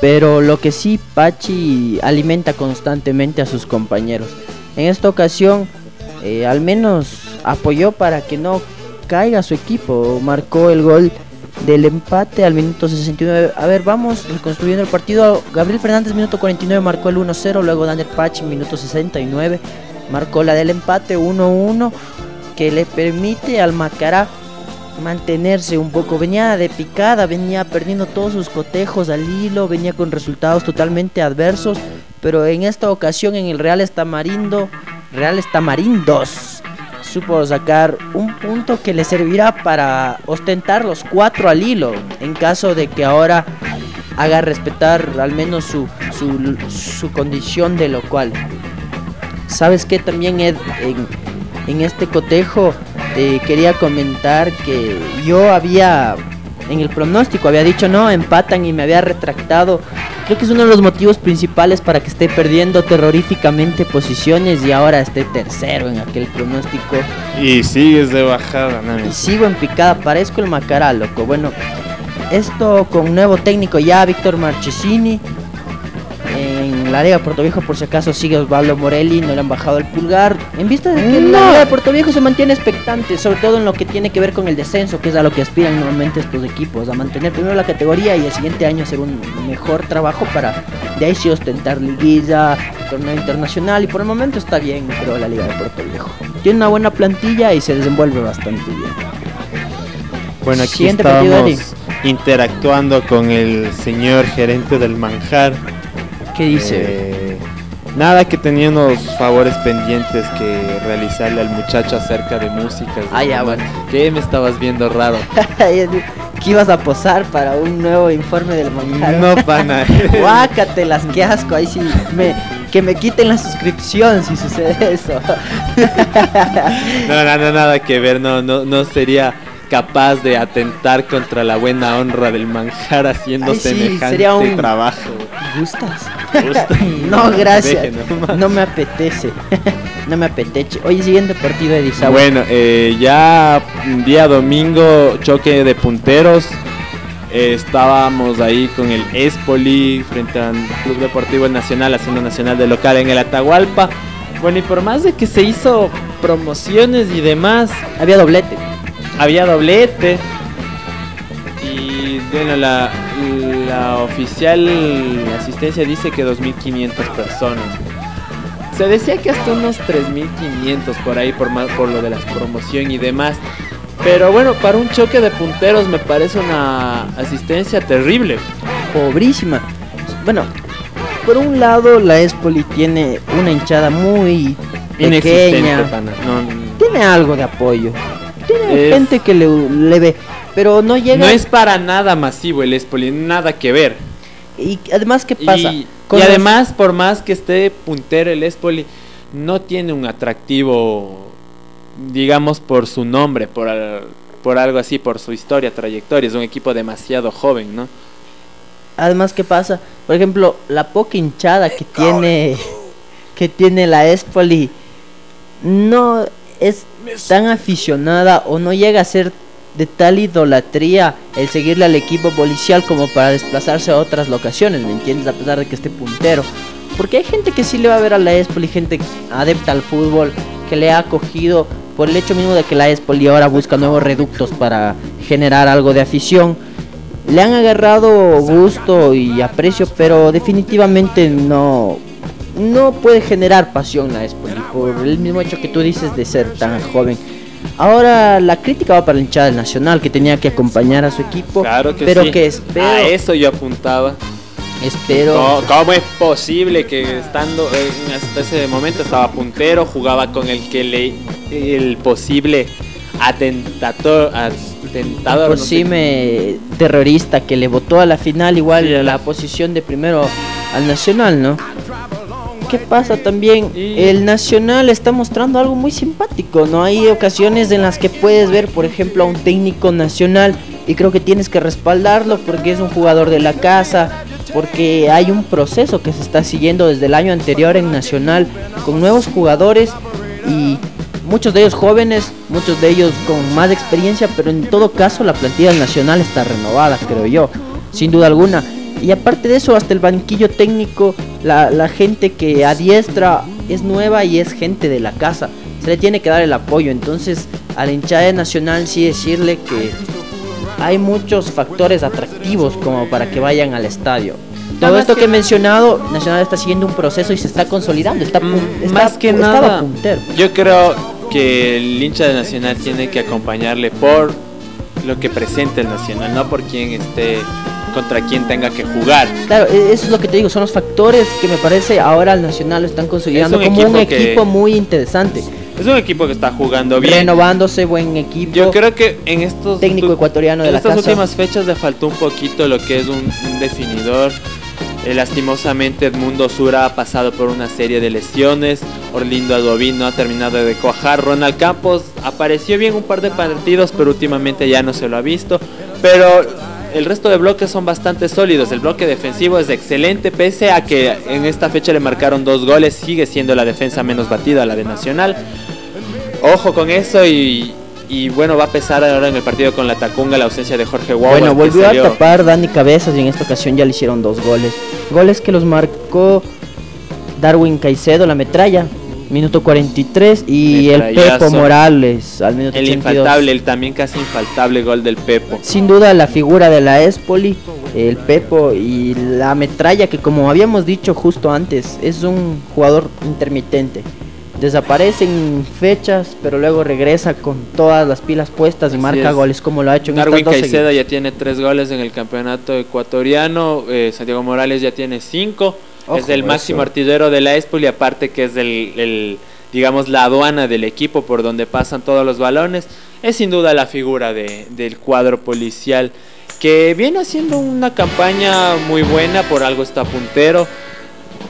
B: Pero lo que sí, Pachi alimenta constantemente a sus compañeros. En esta ocasión, eh, al menos apoyó para que no caiga su equipo. Marcó el gol del empate al minuto 69. A ver, vamos reconstruyendo el partido. Gabriel Fernández, minuto 49, marcó el 1-0. Luego Daniel Pachi, minuto 69, marcó la del empate 1-1. Que le permite al Macará mantenerse un poco. Venía de picada, venía perdiendo todos sus cotejos al hilo, venía con resultados totalmente adversos. pero en esta ocasión en el Real Estamarindo, Real Estamarindos, supo sacar un punto que le servirá para ostentar los cuatro al hilo, en caso de que ahora haga respetar al menos su, su, su condición de lo cual. ¿Sabes qué? También Ed, en, en este cotejo te quería comentar que yo había en el pronóstico había dicho no, empatan y me había retractado. Creo que es uno de los motivos principales para que esté perdiendo terroríficamente posiciones y ahora esté tercero en aquel pronóstico.
E: Y sigues de bajada, ¿no?
B: Y sigo en picada, parezco el Macará, loco. Bueno, esto con nuevo técnico ya, Víctor Marchesini. En la Liga de Puerto Viejo, por si acaso, sigue Osvaldo Morelli, no le han bajado el pulgar. En vista de que la Liga de Puerto Viejo se mantiene expectante, sobre todo en lo que tiene que ver con el descenso, que es a lo que aspiran normalmente estos equipos, a mantener primero la categoría y el siguiente año hacer un mejor trabajo para de ahí sí ostentar liguilla, torneo internacional y por el momento está bien, creo, la Liga de Puerto Viejo. Tiene una buena plantilla y se desenvuelve bastante bien.
E: Bueno, aquí
B: Siguiente partido,
E: estamos interactuando con el señor gerente del manjar.
B: ¿Qué dice?
E: Eh, nada, que tenía unos favores pendientes que realizarle al muchacho acerca de música.
B: Ah, ya, bueno.
E: ¿Qué me estabas viendo raro?
B: que ibas a posar para un nuevo informe del manjar.
E: No, pana.
B: Guácatelas, qué asco. Ahí sí, me, que me quiten la suscripción si sucede eso.
E: No, no, no, nada que ver. No, no, no sería capaz de atentar contra la buena honra del manjar haciendo
B: Ay, sí,
E: semejante
B: sería un-
E: trabajo.
B: ¿Gustas?
E: Gusta.
B: no, gracias.
E: Deje nomás.
B: No me apetece. no me apetece. Oye, siguiente partido de Disau.
E: Bueno, eh, ya día domingo, choque de punteros. Eh, estábamos ahí con el Espoli frente al Club Deportivo Nacional, haciendo Nacional de local en el Atahualpa. Bueno, y por más de que se hizo promociones y demás,
B: Había doblete.
E: Había doblete. Y bueno, la, la oficial asistencia dice que 2.500 personas. Se decía que hasta unos 3.500 por ahí por, ma- por lo de la promoción y demás. Pero bueno, para un choque de punteros me parece una asistencia terrible.
B: Pobrísima. Bueno, por un lado la Espoli tiene una hinchada muy pequeña.
E: No, no-
B: Tiene algo de apoyo. Tiene
E: Es-
B: gente que le, le ve. Pero no llega.
E: no es para nada masivo el Espoli, nada que ver.
B: Y además, ¿qué pasa?
E: Y,
B: Con
E: y
B: los-
E: además, por más que esté puntero el Espoli, no tiene un atractivo, digamos, por su nombre, por, por algo así, por su historia, trayectoria. Es un equipo demasiado joven, ¿no?
B: Además, ¿qué pasa? Por ejemplo, la poca hinchada que tiene que tiene la Espoli no es tan aficionada o no llega a ser de tal idolatría el seguirle al equipo policial como para desplazarse a otras locaciones, ¿me entiendes? A pesar de que esté puntero. Porque hay gente que sí le va a ver a la Espoli, gente adepta al fútbol, que le ha acogido por el hecho mismo de que la Espoli ahora busca nuevos reductos para generar algo de afición le han agarrado gusto y aprecio, pero definitivamente no no puede generar pasión la Espoli por el mismo hecho que tú dices de ser tan joven. Ahora la crítica va para la hinchada del Nacional que tenía que acompañar a su equipo,
E: Claro que
B: pero
E: sí.
B: que espero,
E: A eso yo apuntaba.
B: espero
E: ¿Cómo, cómo es posible que estando en- hasta ese momento estaba puntero, jugaba con el que le el posible atentator, atentador, no sé
B: terrorista que le votó a la final igual
E: Sí, a la
B: posición de primero al Nacional, ¿no? ¿Qué pasa también? El Nacional está mostrando algo muy simpático, ¿no? Hay ocasiones en las que puedes ver, por ejemplo, a un técnico nacional y creo que tienes que respaldarlo porque es un jugador de la casa, porque hay un proceso que se está siguiendo desde el año anterior en Nacional con nuevos jugadores y muchos de ellos jóvenes, muchos de ellos con más experiencia, pero en todo caso la plantilla Nacional está renovada, creo yo, sin duda alguna. Y aparte de eso, hasta el banquillo técnico, la, la gente que adiestra es nueva y es gente de la casa. Se le tiene que dar el apoyo. Entonces, a la hinchada de Nacional sí decirle que hay muchos factores atractivos como para que vayan al estadio. Todo esto
E: que-
B: que he mencionado, Nacional está siguiendo un proceso y se está consolidando. Está,
E: Mm,
B: está-
E: más que nada,
B: puntero.
E: yo creo que el hincha de Nacional tiene que acompañarle por lo que presenta el Nacional, no por quien esté contra quién tenga que jugar.
B: Claro, e- eso es lo que te digo, son los factores que me parece ahora al Nacional lo están consolidando
E: Es un
B: como un
E: equipo que-
B: equipo muy interesante.
E: Es un equipo que está jugando bien.
B: Renovándose, buen equipo.
E: Yo creo que en estos
B: Técnico ecuatoriano de
E: en
B: la
E: estas
B: casa.
E: últimas fechas le faltó un poquito lo que es un, un definidor. Eh, lastimosamente Edmundo Sura ha pasado por una serie de lesiones. Orlindo Adovín no ha terminado de cuajar. Ronald Campos apareció bien un par de partidos, pero últimamente ya no se lo ha visto. Pero el resto de bloques son bastante sólidos. El bloque defensivo es excelente, pese a que en esta fecha le marcaron dos goles. Sigue siendo la defensa menos batida, la de Nacional. Ojo con eso y, y bueno, va a pesar ahora en el partido con la Tacunga la ausencia de Jorge Guagua.
B: Bueno, volvió a tapar Dani Cabezas y en esta ocasión ya le hicieron dos goles. Goles que los marcó Darwin Caicedo, la metralla, minuto 43, y el. Pepo Morales al minuto
E: El
B: 82.
E: infaltable, el también casi infaltable gol del Pepo.
B: Sin duda la figura de la Espoli, el Pepo y la metralla que como habíamos dicho justo antes, es un jugador intermitente. Desaparece en fechas, pero luego regresa con todas las pilas puestas y
E: Así
B: marca
E: es.
B: goles como lo ha hecho en
E: Darwin
B: estas dos
E: Caicedo ya tiene tres goles en el campeonato ecuatoriano. eh, Santiago Morales ya tiene cinco.
B: Ojo,
E: es el máximo
B: eso.
E: artillero de la Espoli, aparte que es el, el, digamos, la aduana del equipo por donde pasan todos los balones. Es sin duda la figura de- del cuadro policial que viene haciendo una campaña muy buena, por algo está puntero.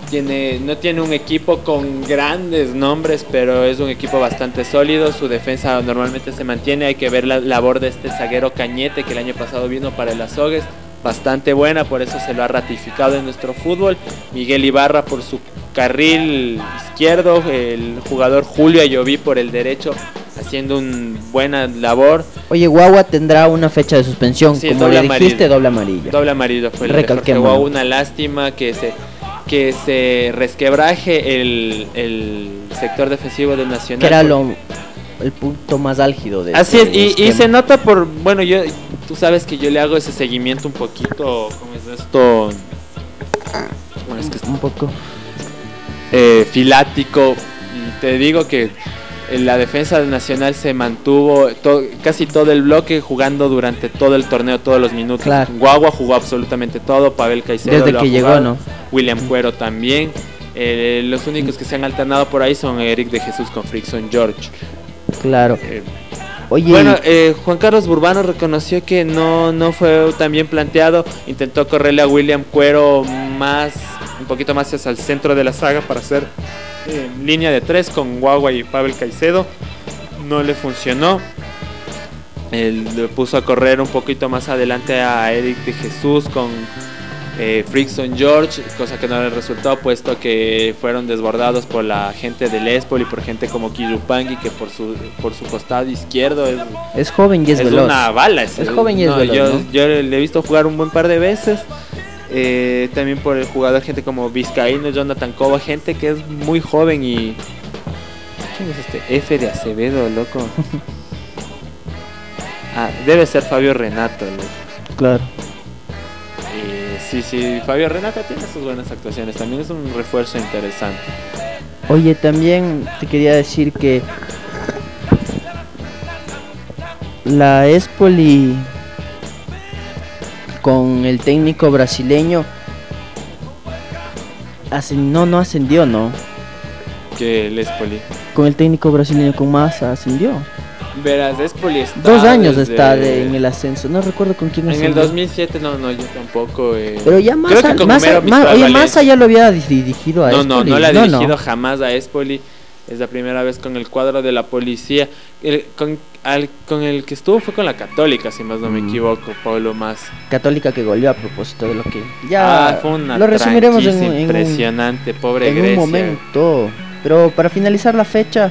E: Tiene, no tiene un equipo con grandes nombres, pero es un equipo bastante sólido. Su defensa normalmente se mantiene. Hay que ver la labor de este zaguero Cañete que el año pasado vino para el Azogues. Bastante buena, por eso se lo ha ratificado en nuestro fútbol. Miguel Ibarra por su carril izquierdo. El jugador Julio Ayoví por el derecho haciendo una buena labor.
B: Oye, Guagua tendrá una fecha de suspensión,
E: Sí,
B: como
E: doble
B: le dijiste,
E: amarillo.
B: doble amarilla.
E: Doble amarillo fue el
B: Recalquémoslo.
E: Guau, Una lástima que se que se resquebraje el, el sector defensivo del Nacional.
B: que era lo, el punto más álgido de
E: Así
B: este
E: es, y, se nota por, bueno, yo, tú sabes que yo le hago ese seguimiento un poquito, ¿cómo es esto? Bueno, es que es
B: un poco.
E: eh, filático, y te digo que la defensa Nacional se mantuvo casi todo el bloque jugando durante todo el torneo, todos los minutos.
B: Claro.
E: Guagua jugó absolutamente todo, Pavel Caicedo
B: Desde
E: lo
B: que llegó,
E: jugado,
B: ¿no?
E: William Cuero también. Eh, los únicos que se han alternado por ahí son Eric de Jesús con Frickson George.
B: Claro.
E: Eh,
B: Oye,
E: bueno, eh, Juan Carlos Burbano reconoció que no, no fue tan bien planteado. Intentó correrle a William Cuero más, un poquito más hacia el centro de la saga para hacer eh, línea de tres con Guagua y Pavel Caicedo. No le funcionó. Él le puso a correr un poquito más adelante a Eric de Jesús con eh, Frickson George, cosa que no le resultó, puesto que fueron desbordados por la gente del Espol y por gente como Kirupangui, que por su, por su costado izquierdo es,
B: es joven y es,
E: es
B: veloz.
E: una bala. ese.
B: Es joven y es veloz,
E: yo,
B: ¿no?
E: yo le he visto jugar un buen par de veces. eh, también por el jugador, gente como Vizcaíno, Jonathan Cova, gente que es muy joven y. ¿Quién es este? F de Acevedo, loco. Ah, debe ser Fabio Renato, loco.
B: Claro.
E: Sí, sí, Fabio Renato tiene sus buenas actuaciones. También es un refuerzo interesante.
B: Oye, también te quería decir que la Espoli con el técnico brasileño no no ascendió, no.
E: Que el Espoli.
B: Con el técnico brasileño con Massa ascendió.
E: Verás, Espoli está.
B: Dos años
E: desde-
B: está de- en el ascenso. No recuerdo con quién
E: En el
B: ascendió.
E: 2007, no, no, yo tampoco. eh.
B: Pero ya
E: Creo que
B: Massa-
E: Homero
B: Ma-
E: Mistral
B: oye. Massa ya lo había di- dirigido a
E: No, no,
B: Espoli.
E: no le ha dirigido jamás a Espoli. Es la primera vez con el cuadro de la policía. El, con, al- con el que estuvo fue con la Católica, si más no me
B: Mm.
E: equivoco, Pablo Más.
B: Católica que goleó a propósito de lo que ya
E: ah, fue una
B: lo resumiremos en, en un-
E: impresionante, pobre
B: en
E: Grecia.
B: un momento. Pero para finalizar la fecha,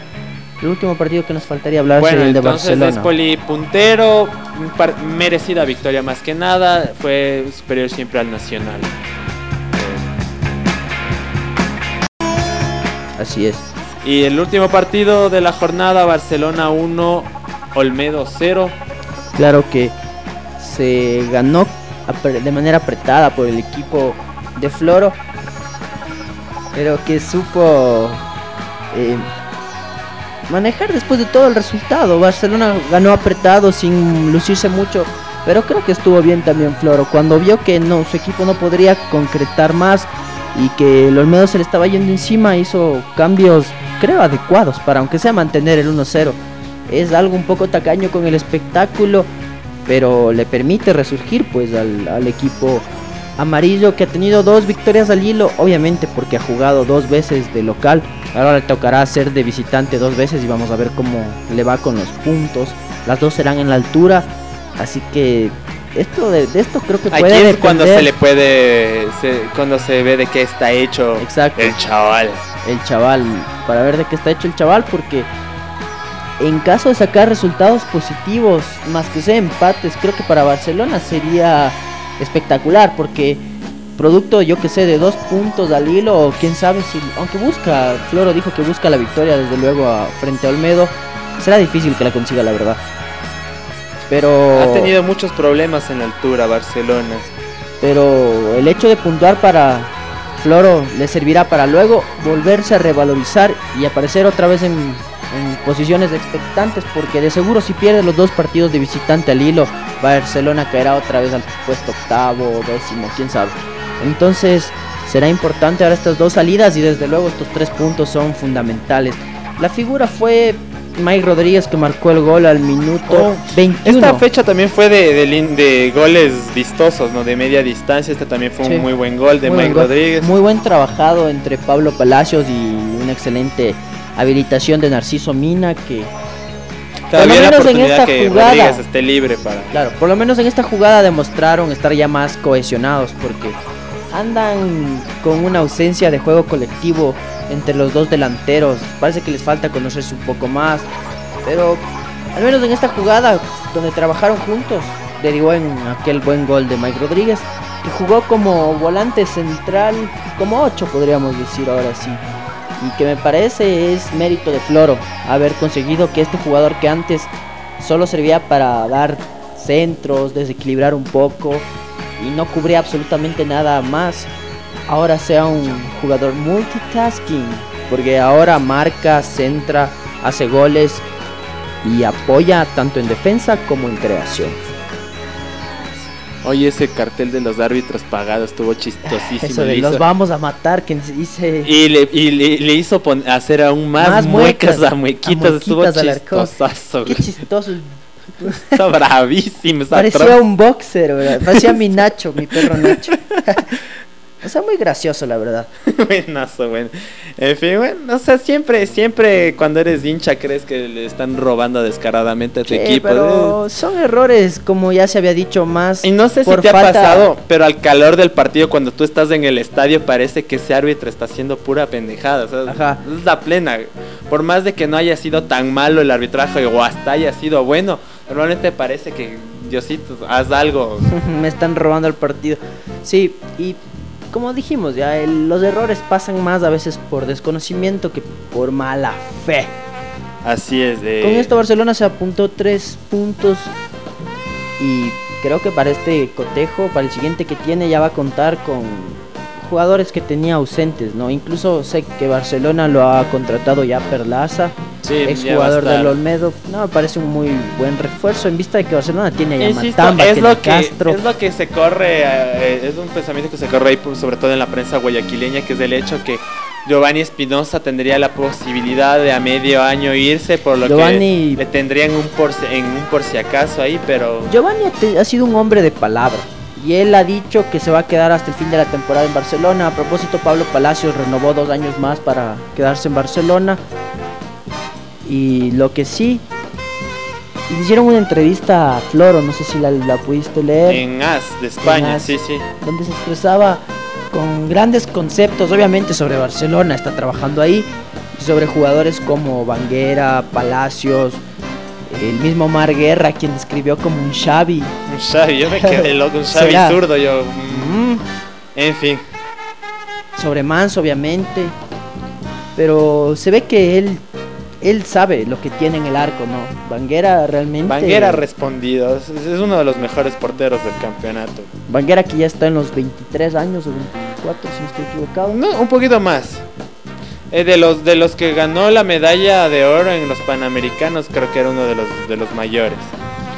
B: el último partido que nos faltaría hablar
E: Bueno,
B: sería el de
E: entonces
B: Barcelona.
E: Espoli puntero, merecida victoria más que nada, fue superior siempre al Nacional.
B: Así es.
E: Y el último partido de la jornada, Barcelona 1, Olmedo 0.
B: Claro que se ganó de manera apretada por el equipo de Floro, pero que supo eh, manejar después de todo el resultado. Barcelona ganó apretado sin lucirse mucho Pero creo que estuvo bien también Floro. Cuando vio que no, su equipo no podría concretar más y que el Olmedo se le estaba yendo encima, hizo cambios, creo, adecuados para aunque sea mantener el 1-0. Es algo un poco tacaño con el espectáculo, pero le permite resurgir pues al, al equipo amarillo que ha tenido dos victorias al hilo, obviamente porque ha jugado dos veces de local. Ahora le tocará ser de visitante dos veces y vamos a ver cómo le va con los puntos. Las dos serán en la altura, así que esto de, de esto creo que
E: Aquí
B: puede
E: es cuando se le puede, se- cuando se ve de qué está hecho
B: Exacto.
E: el chaval.
B: el chaval, para ver de qué está hecho el chaval, porque en caso de sacar resultados positivos, más que sea empates, creo que para Barcelona sería espectacular, porque producto, yo que sé, de dos puntos al hilo, o quién sabe si, aunque busca, Floro dijo que busca la victoria desde luego a- frente a Olmedo, será difícil que la consiga, la verdad. Pero
E: Ha tenido muchos problemas en la altura Barcelona.
B: pero el hecho de puntuar para Floro le servirá para luego volverse a revalorizar y aparecer otra vez en, en posiciones expectantes porque de seguro si pierde los dos partidos de visitante al hilo Barcelona caerá otra vez al puesto octavo o décimo, quién sabe. Entonces será importante ahora estas dos salidas y desde luego estos tres puntos son fundamentales. La figura fue Mike Rodríguez que marcó el gol al minuto
E: Oh,
B: 21.
E: Esta fecha también fue de, de, de goles vistosos, ¿no? De media distancia. Este también fue
B: Sí.
E: un muy buen gol de
B: Muy
E: Mike
B: gol.
E: Rodríguez.
B: Muy buen trabajado entre Pablo Palacios y una excelente habilitación de Narciso Mina que,
E: Todavía la
B: menos en esta
E: que
B: jugada.
E: Rodríguez esté libre para.
B: claro, por lo menos en esta jugada demostraron estar ya más cohesionados porque andan con una ausencia de juego colectivo entre los dos delanteros. Parece que les falta conocerse un poco más, pero al menos en esta jugada donde trabajaron juntos derivó en aquel buen gol de Mike Rodríguez que jugó como volante central, como 8 podríamos decir ahora sí. Y que me parece es mérito de Floro haber conseguido que este jugador que antes solo servía para dar centros, desequilibrar un poco y no cubría absolutamente nada más, ahora sea un jugador multitasking, porque ahora marca, centra, hace goles y apoya tanto en defensa como en creación.
E: Oye, ese cartel de los árbitros pagados estuvo chistosísimo.
B: Eso de
E: le
B: los
E: hizo-
B: vamos a matar, que dice...
E: Y le, y le, le hizo hacer aún más,
B: Más
E: muecas,
B: muecas,
E: a muequitas.
B: a
E: Estuvo
B: muequitas arco.
E: chistosazo.
B: Qué chistoso.
E: Está bravísimo.
B: Parecía un boxer, ¿verdad? Parecía mi Nacho, mi perro Nacho. o sea, muy gracioso, la verdad.
E: Buenazo, bueno. En fin, bueno, o sea, siempre, siempre cuando eres hincha crees que le están robando descaradamente a tu
B: Sí,
E: equipo.
B: pero son errores, como ya se había dicho más.
E: Y no sé si te ha pasado, pero al calor del partido, cuando tú estás en el estadio, parece que ese árbitro está haciendo pura pendejada. o sea,
B: Ajá.
E: Es la plena. Por más de que no haya sido tan malo el arbitraje o hasta haya sido bueno, normalmente parece que, Diosito, haz algo.
B: Me están robando el partido. Sí, y como dijimos, ya el- los errores pasan más a veces por desconocimiento que por mala fe.
E: Así es. De...
B: Con esto Barcelona se apuntó tres puntos y creo que para este cotejo, para el siguiente que tiene, ya va a contar con jugadores que tenía ausentes, ¿no? Incluso sé que Barcelona lo ha contratado ya Perlaza,
E: Sí,
B: ex
E: ya va a
B: jugador
E: estar.
B: del Olmedo. No, me parece un muy buen refuerzo en vista de que Barcelona tiene a
E: Insisto,
B: Matamba,
E: es
B: tiene
E: lo, que,
B: Castro.
E: es lo que se corre, eh, es un pensamiento que se corre ahí, por- sobre todo en la prensa guayaquileña, que es el hecho que Giovanni Espinosa tendría la posibilidad de a medio año irse, por lo
B: Giovanni-
E: que le tendrían un por, si- en un por si acaso ahí, pero
B: Giovanni ha te- ha sido un hombre de palabra y él ha dicho que se va a quedar hasta el fin de la temporada en Barcelona. A propósito, Pablo Palacios renovó dos años más para quedarse en Barcelona. Y lo que sí, hicieron una entrevista a Floro, no sé si la, la pudiste leer,
E: en AS de España,
B: AS.
E: sí, sí.
B: donde se expresaba con grandes conceptos, obviamente sobre Barcelona, está trabajando ahí, y sobre jugadores como Banguera, Palacios, el mismo Mar Guerra, quien describió como un Xavi.
E: Un Xavi, yo me quedé loco, un Xavi
B: ¿Será?
E: zurdo, yo... mm,
B: Mm,
E: En fin,
B: sobre Mans, obviamente. Pero se ve que él él sabe lo que tiene en el arco, ¿no? Banguera realmente.
E: Banguera ha respondido, es, es uno de los mejores porteros del campeonato.
B: Banguera que ya está en los 23 años o 24, si no estoy equivocado.
E: No, un poquito más. Eh, de los de los que ganó la medalla de oro en los Panamericanos, creo que era uno de los de los mayores.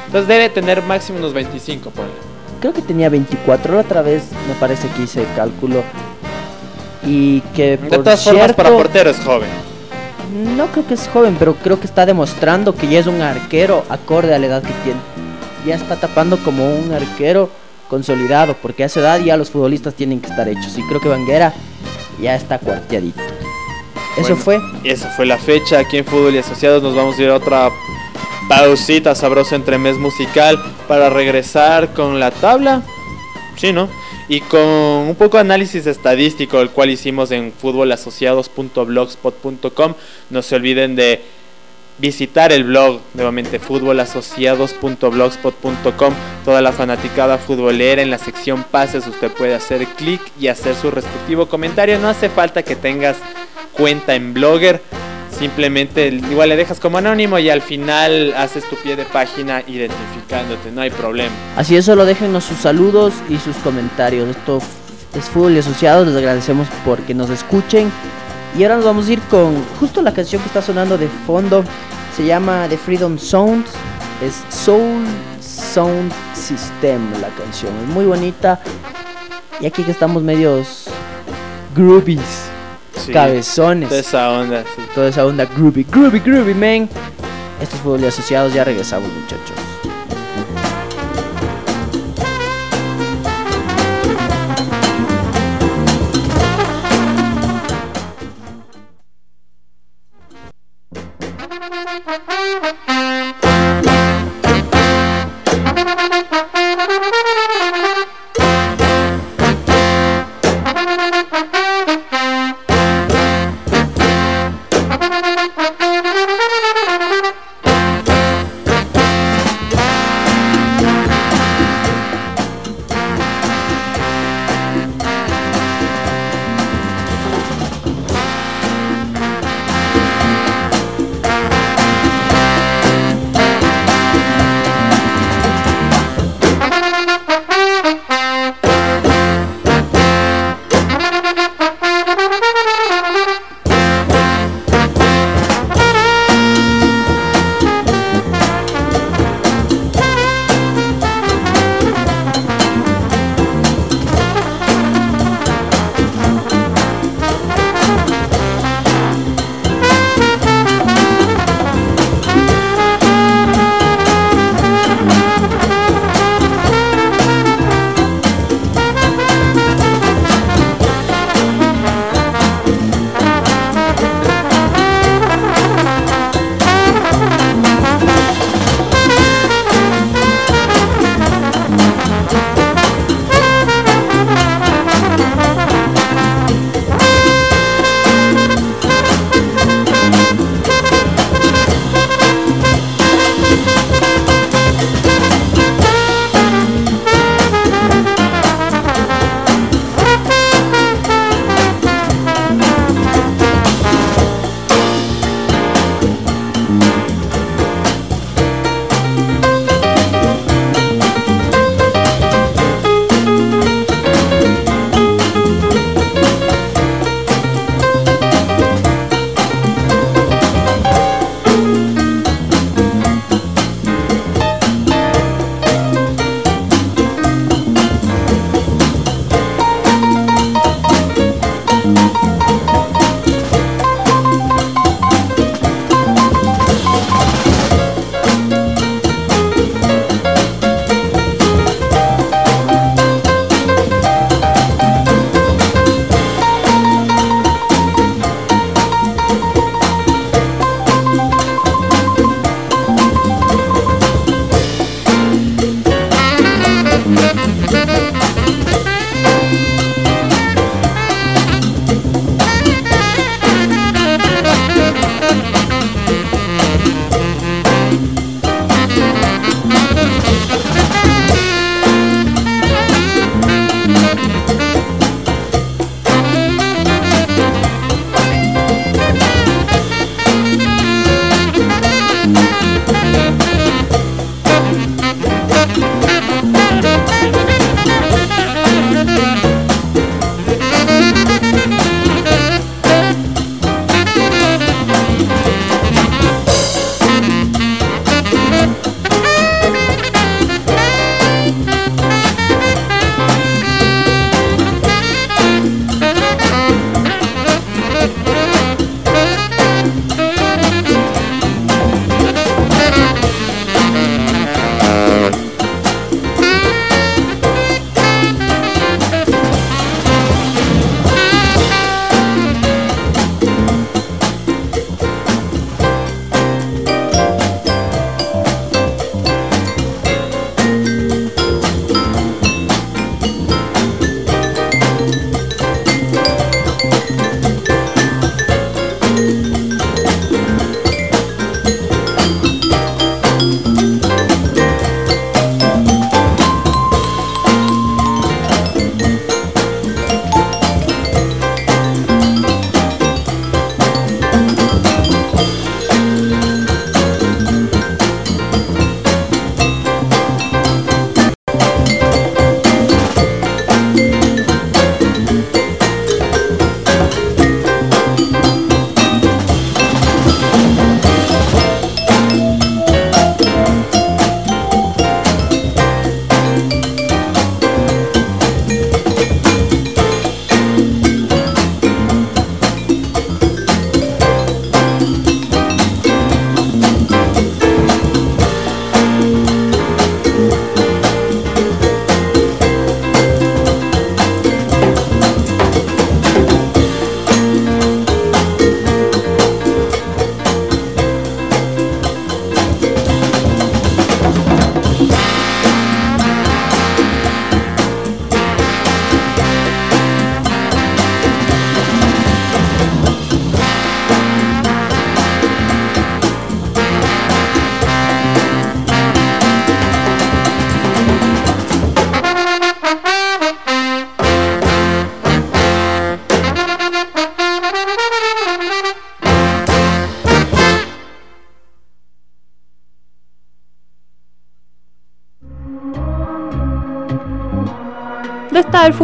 E: Entonces debe tener máximo unos 25, ponle.
B: Creo que tenía 24 la otra vez, me parece que hice cálculo. Y que
E: De
B: por
E: todas formas,
B: cierto,
E: para portero es joven.
B: No creo que es joven, pero creo que está demostrando que ya es un arquero acorde a la edad que tiene. Ya está tapando como un arquero consolidado, porque a esa edad ya los futbolistas tienen que estar hechos. Y creo que Vanguera ya está cuarteadito. Eso
E: Bueno,
B: fue.
E: Esa fue la fecha aquí en Fútbol y Asociados. Nos vamos a ir a otra pausita sabrosa entre mes musical para regresar con la tabla. Sí, ¿no? Y con un poco de análisis estadístico, el cual hicimos en fútbolasociados.blogspot.com. No se olviden de visitar el blog nuevamente fútbolasociados.blogspot.com toda la fanaticada futbolera en la sección pases usted puede hacer clic y hacer su respectivo comentario no hace falta que tengas cuenta en blogger simplemente igual le dejas como anónimo y al final haces tu pie de página identificándote no hay problema
B: Así es, solo déjenos sus saludos y sus comentarios. Esto es Fútbol y Asociados, les agradecemos porque nos escuchen. Y ahora nos vamos a ir con justo la canción que está sonando de fondo. Se llama The Freedom Sounds. Es Soul Sound System la canción. Es muy bonita. Y aquí que estamos medios groovies,
E: Sí,
B: cabezones.
E: de esa onda sí.
B: Toda esa onda groovy, groovy, groovy, man. Esto es Fútbol y Asociados, ya regresamos muchachos.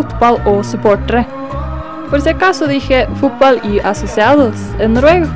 G: Está el fútbol o supportre? Por si acaso dije fútbol y asociados en noruego.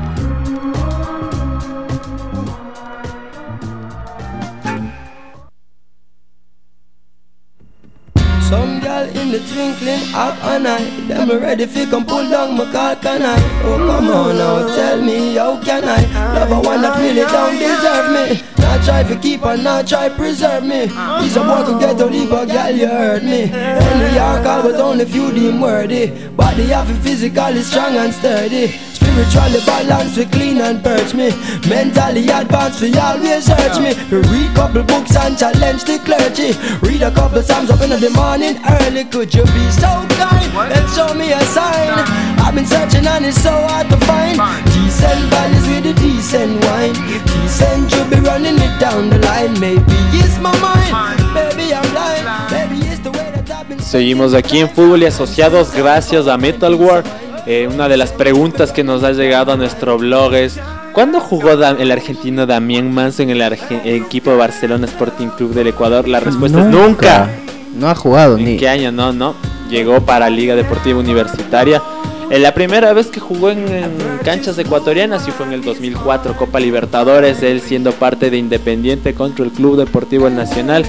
A: Some girl in the twinkling of an eye Them ready fi come pull down my car can I Oh come on now tell me how can I Love a one that really don't deserve me Try to keep and not try preserve me uh-huh. He's a boy could get a leap a girl you heard me In Only York but only few deem worthy Body have a physically strong and sturdy Spiritually balanced, we clean and purge me. Mentally advanced, we always search me. We read couple books and challenge the clergy. Read a couple psalms up in the morning early. Could you be so kind and show me a sign? I've been searching and it's so hard to find. Decent values with a decent wine. Decent you be running it down the line. Maybe it's my mind. Maybe I'm blind. Maybe it's the way that I've been.
E: Seguimos aquí en Fútbol y Asociados gracias a Metal War. Eh, una de las preguntas que nos ha llegado a nuestro blog es ¿Cuándo jugó el argentino Damián Manso en el equipo de Barcelona Sporting Club del Ecuador? La respuesta es nunca.
B: No ha jugado
E: ¿En
B: ni.
E: qué año? No, no. Llegó para Liga Deportiva Universitaria. La primera vez que jugó en, en canchas ecuatorianas y fue en el 2004, Copa Libertadores, él siendo parte de Independiente contra el Club Deportivo El Nacional.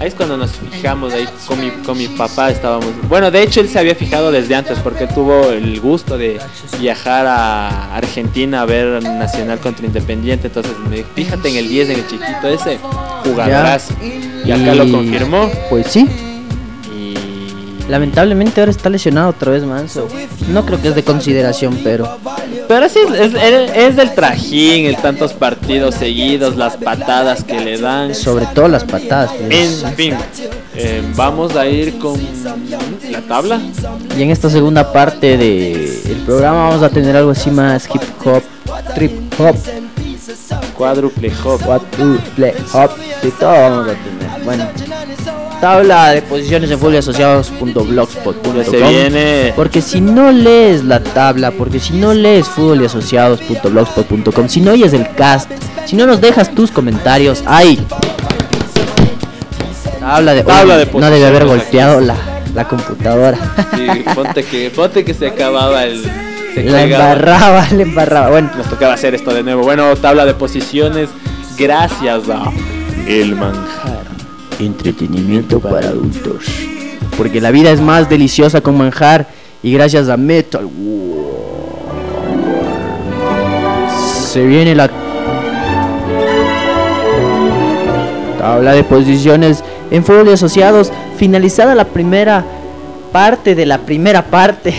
E: Ahí es cuando nos fijamos, ahí con mi, con mi papá estábamos... Bueno, de hecho él se había fijado desde antes porque tuvo el gusto de viajar a Argentina a ver Nacional contra Independiente. Entonces me fíjate en el 10, en el chiquito ese, jugadorazo. Y acá lo confirmó.
B: Pues sí. Lamentablemente ahora está lesionado otra vez Manso. No creo que es de consideración, pero.
E: Pero sí, es, es- es del trajín, el tantos partidos seguidos, las patadas que le dan.
B: Sobre todo las patadas. pues.
E: En fin, eh, vamos a ir con la tabla.
B: Y en esta segunda parte del programa vamos a tener algo así más hip hop, trip hop,
E: Cuádruple hop.
B: quadruple hop, de todo vamos a tener. Bueno, tabla de posiciones en fútbolasociados.blogspot.com
E: se viene.
B: Porque si no lees la tabla, porque si no lees fútbolasociados.blogspot.com, si no oyes el cast, si no nos dejas tus comentarios, ¡ay! Tabla de,
E: Tabla
B: Uy,
E: de
B: No debe haber golpeado la, la computadora.
E: Sí, ponte, que, ponte que se acababa el. se
B: la embarraba, la embarraba. Bueno,
E: Nos tocaba hacer esto de nuevo. Bueno, tabla de posiciones. Gracias a El Manjar.
B: Entretenimiento para adultos. Porque la vida es más deliciosa con manjar y gracias a Metal. Se viene la tabla de posiciones en fútbol y asociados. Finalizada la primera parte de la primera parte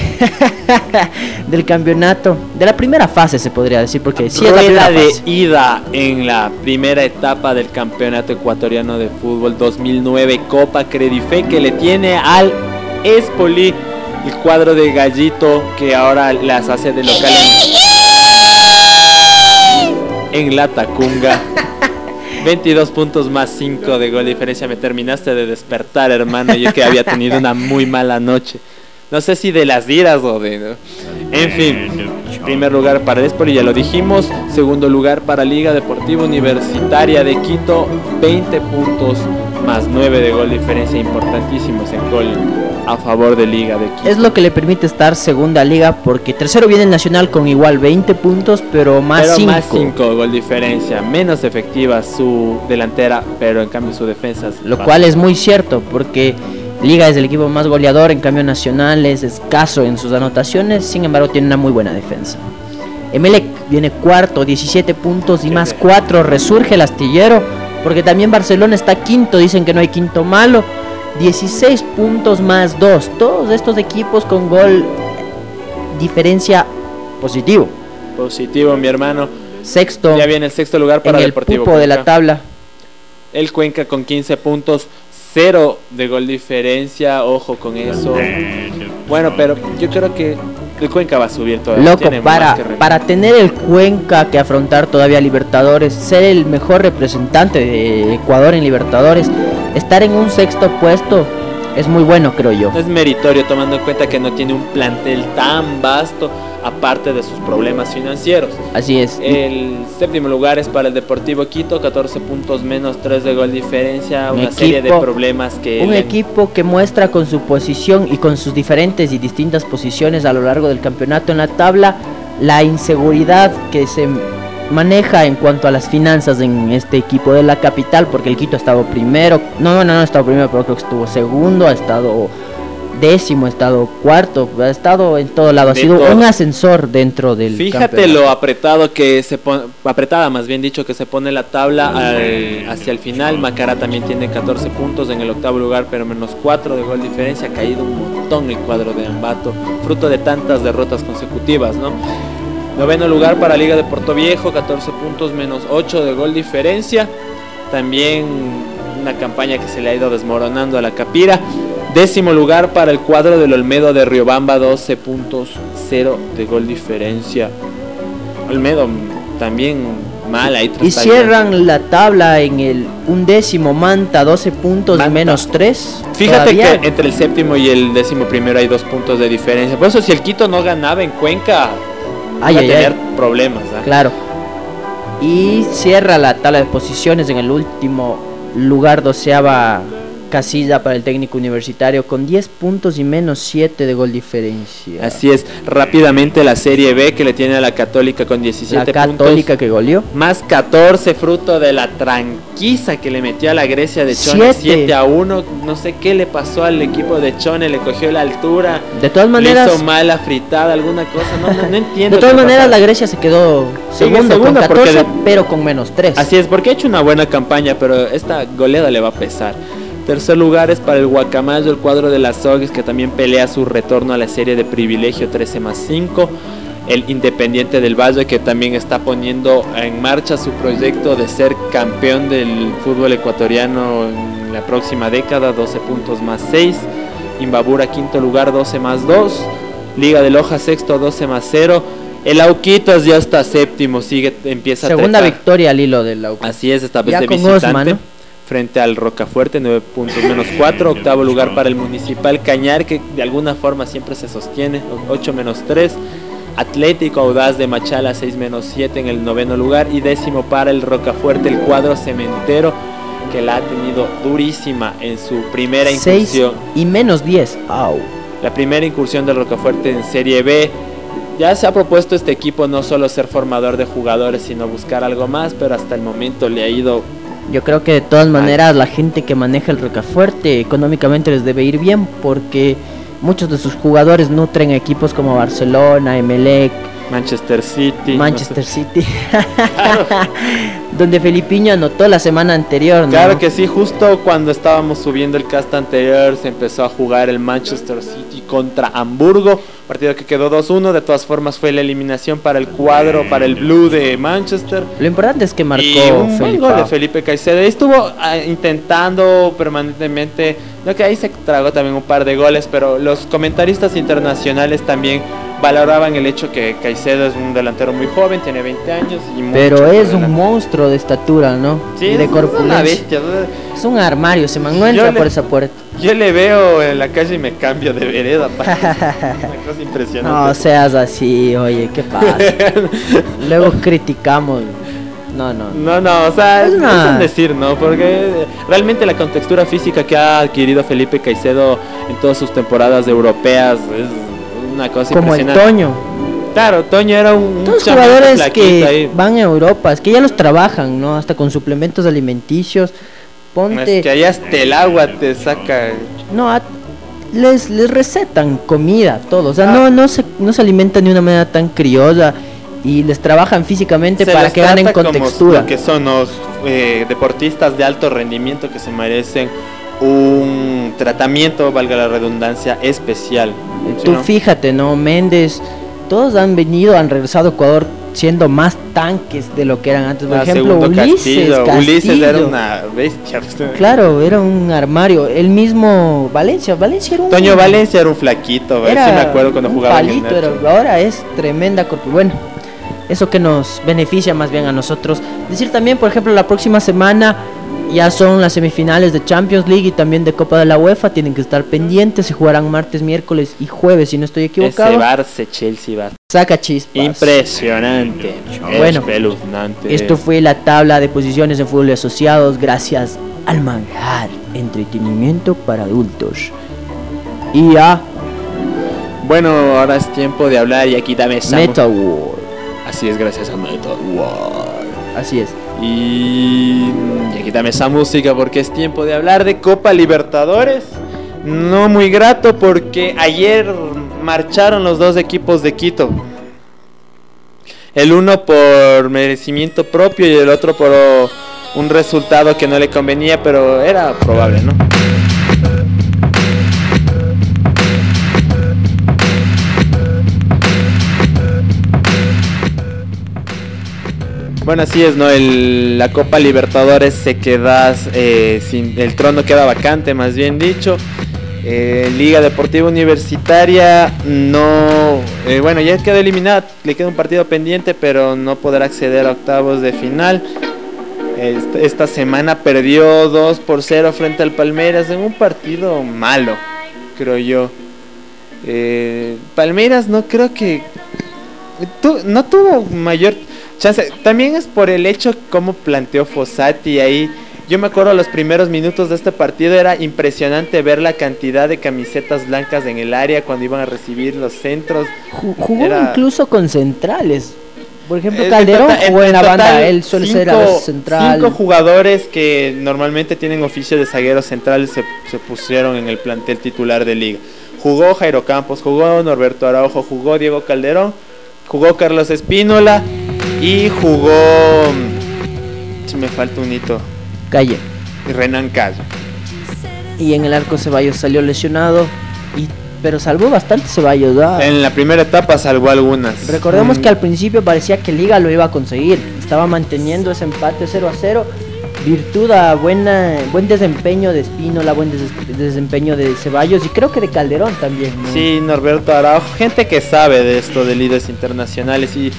B: del campeonato. De la primera fase se podría decir, porque sí es la primera
E: Rueda de
B: fase.
E: ida en la primera etapa del Campeonato Ecuatoriano de Fútbol 2009 Copa Credife que le tiene al Espoli el cuadro de Gallito que ahora las hace de local en, en la Tacunga. 22 puntos más 5 de gol diferencia. Me terminaste de despertar, hermano. Yo que había tenido una muy mala noche. No sé si de las iras o de... En fin, primer lugar para el Espoli, ya lo dijimos. Segundo lugar para Liga Deportiva Universitaria de Quito, 20 puntos más 9 de gol diferencia, importantísimos en gol a favor de Liga de Quito.
B: Es lo que le permite estar segunda liga porque tercero viene el Nacional con igual 20 puntos, pero más
E: pero
B: 5.
E: más 5 gol diferencia, menos efectiva su delantera, pero en cambio su defensa es
B: Lo cual es muy cierto porque Liga es el equipo más goleador, en cambio Nacional es escaso en sus anotaciones, sin embargo tiene una muy buena defensa. Emelec viene cuarto, 17 puntos y más 4, resurge el astillero, porque también Barcelona está quinto, dicen que no hay quinto malo, 16 puntos más 2, todos estos equipos con gol diferencia positivo.
E: positivo, mi hermano.
B: Sexto
E: Ya viene el sexto lugar
B: en
E: para
B: el
E: Deportivo
B: pupo de la tabla.
E: El Cuenca con 15 puntos, 0 de gol diferencia, ojo con eso. Bueno, pero yo creo que el Cuenca va a subir todavía.
B: Loco, para, para tener el Cuenca que afrontar todavía Libertadores, ser el mejor representante de Ecuador en Libertadores, estar en un sexto puesto es muy bueno, creo yo.
E: Es meritorio tomando en cuenta que no tiene un plantel tan vasto aparte de sus problemas financieros.
B: Así es.
E: El séptimo lugar es para el Deportivo Quito, 14 puntos menos 3 de gol diferencia,
B: Un
E: una serie de problemas que...
B: Un equipo que muestra con su posición y con sus diferentes y distintas posiciones a lo largo del campeonato en la tabla la inseguridad que se maneja en cuanto a las finanzas en este equipo de la capital, porque el Quito ha estado primero, no, no, no ha estado primero, pero creo que estuvo segundo, ha estado décimo, ha estado cuarto, ha estado en todo lado, ha
E: De
B: sido
E: todo.
B: un ascensor dentro del
E: Fíjate
B: campeonato.
E: lo apretado que se pone, apretada más bien dicho que se pone la tabla al- hacia el final. Macará también tiene 14 puntos en el octavo lugar, pero menos 4 de gol diferencia. Ha caído un montón el cuadro de Ambato, fruto de tantas derrotas consecutivas, ¿no? Noveno lugar para Liga de Puerto Viejo, 14 puntos menos 8 de gol diferencia. También una campaña que se le ha ido desmoronando a la Capira. Décimo lugar para el cuadro del Olmedo de Riobamba, 12 puntos, 0 de gol diferencia. Olmedo también mal ahí
B: Y cierran la tabla en el undécimo Manta, 12 puntos
E: Manta.
B: menos 3.
E: Fíjate que entre el séptimo y el décimo primero hay dos puntos de diferencia. Por eso si el Quito no ganaba en Cuenca,
B: Ay,
E: iba
B: ay,
E: tener
B: ay.
E: problemas. ¿ah?
B: Claro. Y cierra la tabla de posiciones en el último lugar, doceava casilla para el técnico universitario, con 10 puntos y menos 7 de gol diferencia.
E: Así es, rápidamente la Serie B que le tiene a la Católica con
B: la
E: 17
B: católica
E: puntos.
B: que goleó.
E: Más 14 fruto de la tranquiza que le metió a la Grecia de Chone
B: Siete.
E: 7 a 1. No sé qué le pasó al equipo de Chone, le cogió la altura.
B: De todas
E: le
B: maneras,
E: hizo mal la fritada, alguna cosa, no, no, no entiendo.
B: de todas maneras la Grecia se quedó segundo con
E: segunda porque
B: 14,
E: de-
B: pero con menos 3.
E: Así es, porque ha hecho una buena campaña, pero esta goleada le va a pesar. Tercer lugar es para el Guacamayo, el cuadro de las Sogues, que también pelea su retorno a la serie de privilegio 13 más 5. El Independiente del Valle, que también está poniendo en marcha su proyecto de ser campeón del fútbol ecuatoriano en la próxima década, 12 puntos más 6. Imbabura, quinto lugar, 12 más 2. Liga de Loja, sexto, 12 más 0. El Auquitas ya está séptimo, sigue, empieza a
B: Segunda victoria al hilo del Aucas.
E: Así es, esta vez
B: Ya
E: de
B: con
E: visitante.
B: Osman, ¿no?
E: Frente al Rocafuerte, 9 puntos menos 4. Octavo lugar para el Municipal Cañar, que de alguna forma siempre se sostiene. 8 menos 3. Atlético Audaz de Machala, 6 menos 7 en el noveno lugar. Y décimo para el Rocafuerte, el cuadro cementero, que la ha tenido durísima en su primera
B: 6
E: incursión.
B: y menos 10. Au.
E: La primera incursión del Rocafuerte en Serie B. Ya se ha propuesto este equipo no solo ser formador de jugadores, sino buscar algo más, pero hasta el momento le ha ido
B: Yo creo que de todas maneras la gente que maneja el Rocafuerte económicamente les debe ir bien porque muchos de sus jugadores nutren equipos como Barcelona, Emelec,
E: Manchester City. no
B: Manchester
E: sé.
B: City, donde Felipiño anotó la semana anterior. ¿no?
E: Claro que sí, justo cuando estábamos subiendo el cast anterior se empezó a jugar el Manchester City contra Hamburgo, partido que quedó 2-1, de todas formas fue la eliminación para el cuadro, para el Blue de Manchester.
B: Lo importante es que marcó
E: y un buen gol de Felipe Caicedo. Estuvo ah, intentando permanentemente, no que ahí se tragó también un par de goles, pero los comentaristas internacionales también valoraban el hecho que Caicedo es un delantero muy joven, tiene 20 años y
B: Pero es un monstruo de estatura, ¿no?
E: Sí,
B: de
E: es una bestia.
B: Es un armario, se man no entra por esa puerta.
E: Yo le veo en la calle y me cambio de vereda. Una cosa impresionante.
B: No seas así, oye, ¿qué pasa? Luego criticamos. No, no.
E: No, no, o sea,
B: Es
E: es,
B: una-
E: un decir, ¿no? Porque realmente la contextura física que ha adquirido Felipe Caicedo en todas sus temporadas europeas es una cosa
B: Como el
E: impresionante.
B: Toño.
E: Claro, Toño era un, un
B: Todos
E: chamaco
B: jugadores que
E: ahí.
B: van a Europa, es que ya los trabajan, ¿no? Hasta con suplementos alimenticios. Ponte.
E: Es que allá hasta el agua te saca.
B: No, a- les, les recetan comida, todo. O sea,
E: Ah.
B: no, no, se, no se alimentan de una manera tan criolla y les trabajan físicamente
E: se
B: para que ganen
E: trata
B: con
E: como
B: textura.
E: lo que son los eh, deportistas de alto rendimiento que se merecen un tratamiento, valga la redundancia, especial. ¿sí,
B: Tú
E: no?
B: fíjate, ¿no? Méndez, todos han venido, han regresado a Ecuador siendo más tanques de lo que eran antes. Por
E: Ah,
B: ejemplo, Ulises,
E: Castillo. Ulises era
B: Castillo.
E: una bestia.
B: Claro, era un armario. El mismo Valencia, Valencia era un...
E: Toño Valencia era un flaquito,
B: era
E: sí me acuerdo cuando
B: un
E: jugaba en el
B: palito,
E: Nacho.
B: era- ahora es tremenda Bueno, eso que nos beneficia más bien a nosotros. Decir también, por ejemplo, la próxima semana ya son las semifinales de Champions League y también de Copa de la UEFA. Tienen que estar pendientes. Se jugarán martes, miércoles y jueves, si no estoy equivocado.
E: Ese Barça Chelsea va.
B: Saca chispas.
E: Impresionante.
B: Bueno. Esto fue la tabla de posiciones en fútbol asociados gracias al manjar entretenimiento para adultos. Y a
E: Bueno, ahora es tiempo de hablar y aquí dame.
B: Metal World.
E: Así es, gracias a Metal World.
B: Así es.
E: Y, quítame esa música porque es tiempo de hablar de Copa Libertadores. No muy grato porque ayer marcharon los dos equipos de Quito. El uno por merecimiento propio y el otro por un resultado que no le convenía, pero era probable, ¿no? Bueno, así es, ¿no? La Copa Libertadores se queda eh, sin. El trono queda vacante, más bien dicho. Eh, Liga Deportiva Universitaria no. eh, bueno, ya quedó eliminada. Le queda un partido pendiente, pero no podrá acceder a octavos de final. Esta, esta semana perdió 2 por 0 frente al Palmeiras en un partido malo, creo yo. Eh, Palmeiras no creo que tu- no tuvo mayor chance. También es por el hecho como planteó Fossati ahí. Yo me acuerdo los primeros minutos de este partido era impresionante ver la cantidad de camisetas blancas en el área cuando iban a recibir los centros.
B: Ju- Jugó
E: Era-
B: incluso con centrales. Por ejemplo,
E: Eh,
B: Calderón
E: total-
B: jugó en la
E: total,
B: banda. Él suele ser a
E: cinco-
B: central.
E: Cinco jugadores que normalmente tienen oficio de zagueros centrales se, se pusieron en el plantel titular de liga. Jugó Jairo Campos, jugó Norberto Araujo, jugó Diego Calderón, jugó Carlos Espínola y jugó. Si me falta un hito.
B: Calle.
E: Renan Cayo.
B: Y en el arco Ceballos salió lesionado. Y, pero salvó bastante Ceballos. ¿verdad?
E: En la primera etapa salvó algunas.
B: Recordemos
E: Mm,
B: que al principio parecía que Liga lo iba a conseguir. Estaba manteniendo ese empate 0 a 0. Virtud a buena, buen desempeño de Espínola, buen des- desempeño de Ceballos y creo que de Calderón también. ¿no?
E: Sí, Norberto Araujo, gente que sabe de esto de líderes internacionales y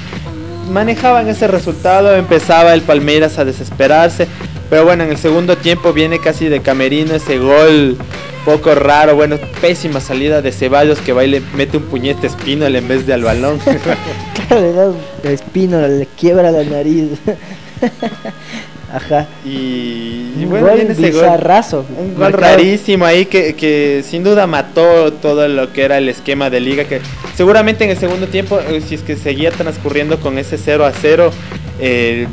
E: manejaban ese resultado, empezaba el Palmeiras a desesperarse, pero bueno, en el segundo tiempo viene casi de camerino ese gol poco raro, bueno, pésima salida de Ceballos que va y le mete un puñete Espínola en vez de al balón.
B: Claro, le da Espínola, le quiebra la nariz. Ajá.
E: y, bueno,
B: gol
E: ese gol.
B: bizarrazo.
E: Un gol rarísimo ahí que, que sin duda mató todo lo que era el esquema de liga. Que seguramente en el segundo tiempo, eh, si es que seguía transcurriendo con ese 0 a 0, eh,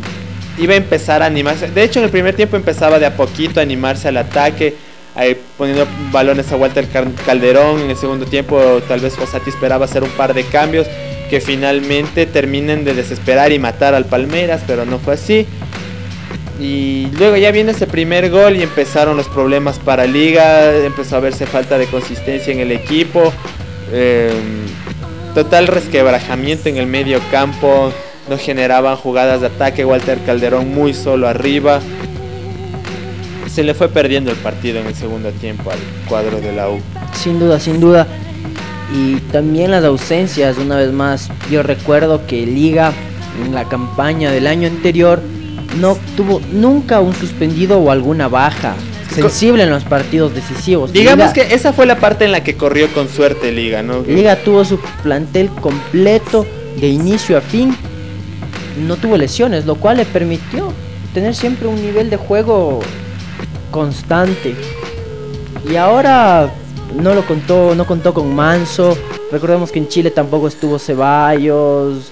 E: iba a empezar a animarse. De hecho, en el primer tiempo empezaba de a poquito a animarse al ataque, ahí poniendo balones a Walter Cal- Calderón. En el segundo tiempo, tal vez Fossati esperaba hacer un par de cambios que finalmente terminen de desesperar y matar al Palmeiras, pero no fue así. Y luego ya viene ese primer gol y empezaron los problemas para Liga, empezó a verse falta de consistencia en el equipo, eh, total resquebrajamiento en el medio campo, no generaban jugadas de ataque, Walter Calderón muy solo arriba. Se le fue perdiendo el partido en el segundo tiempo al cuadro de la U.
B: Sin duda, sin duda. Y también las ausencias, una vez más. Yo recuerdo que Liga en la campaña del año anterior no tuvo nunca un suspendido o alguna baja sensible en los partidos decisivos.
E: Digamos
B: Liga-
E: que esa fue la parte en la que corrió con suerte Liga, ¿no?
B: Liga tuvo su plantel completo de inicio a fin. No tuvo lesiones, lo cual le permitió tener siempre un nivel de juego constante. Y ahora no lo contó, no contó con Manso. Recordemos que en Chile tampoco estuvo Ceballos.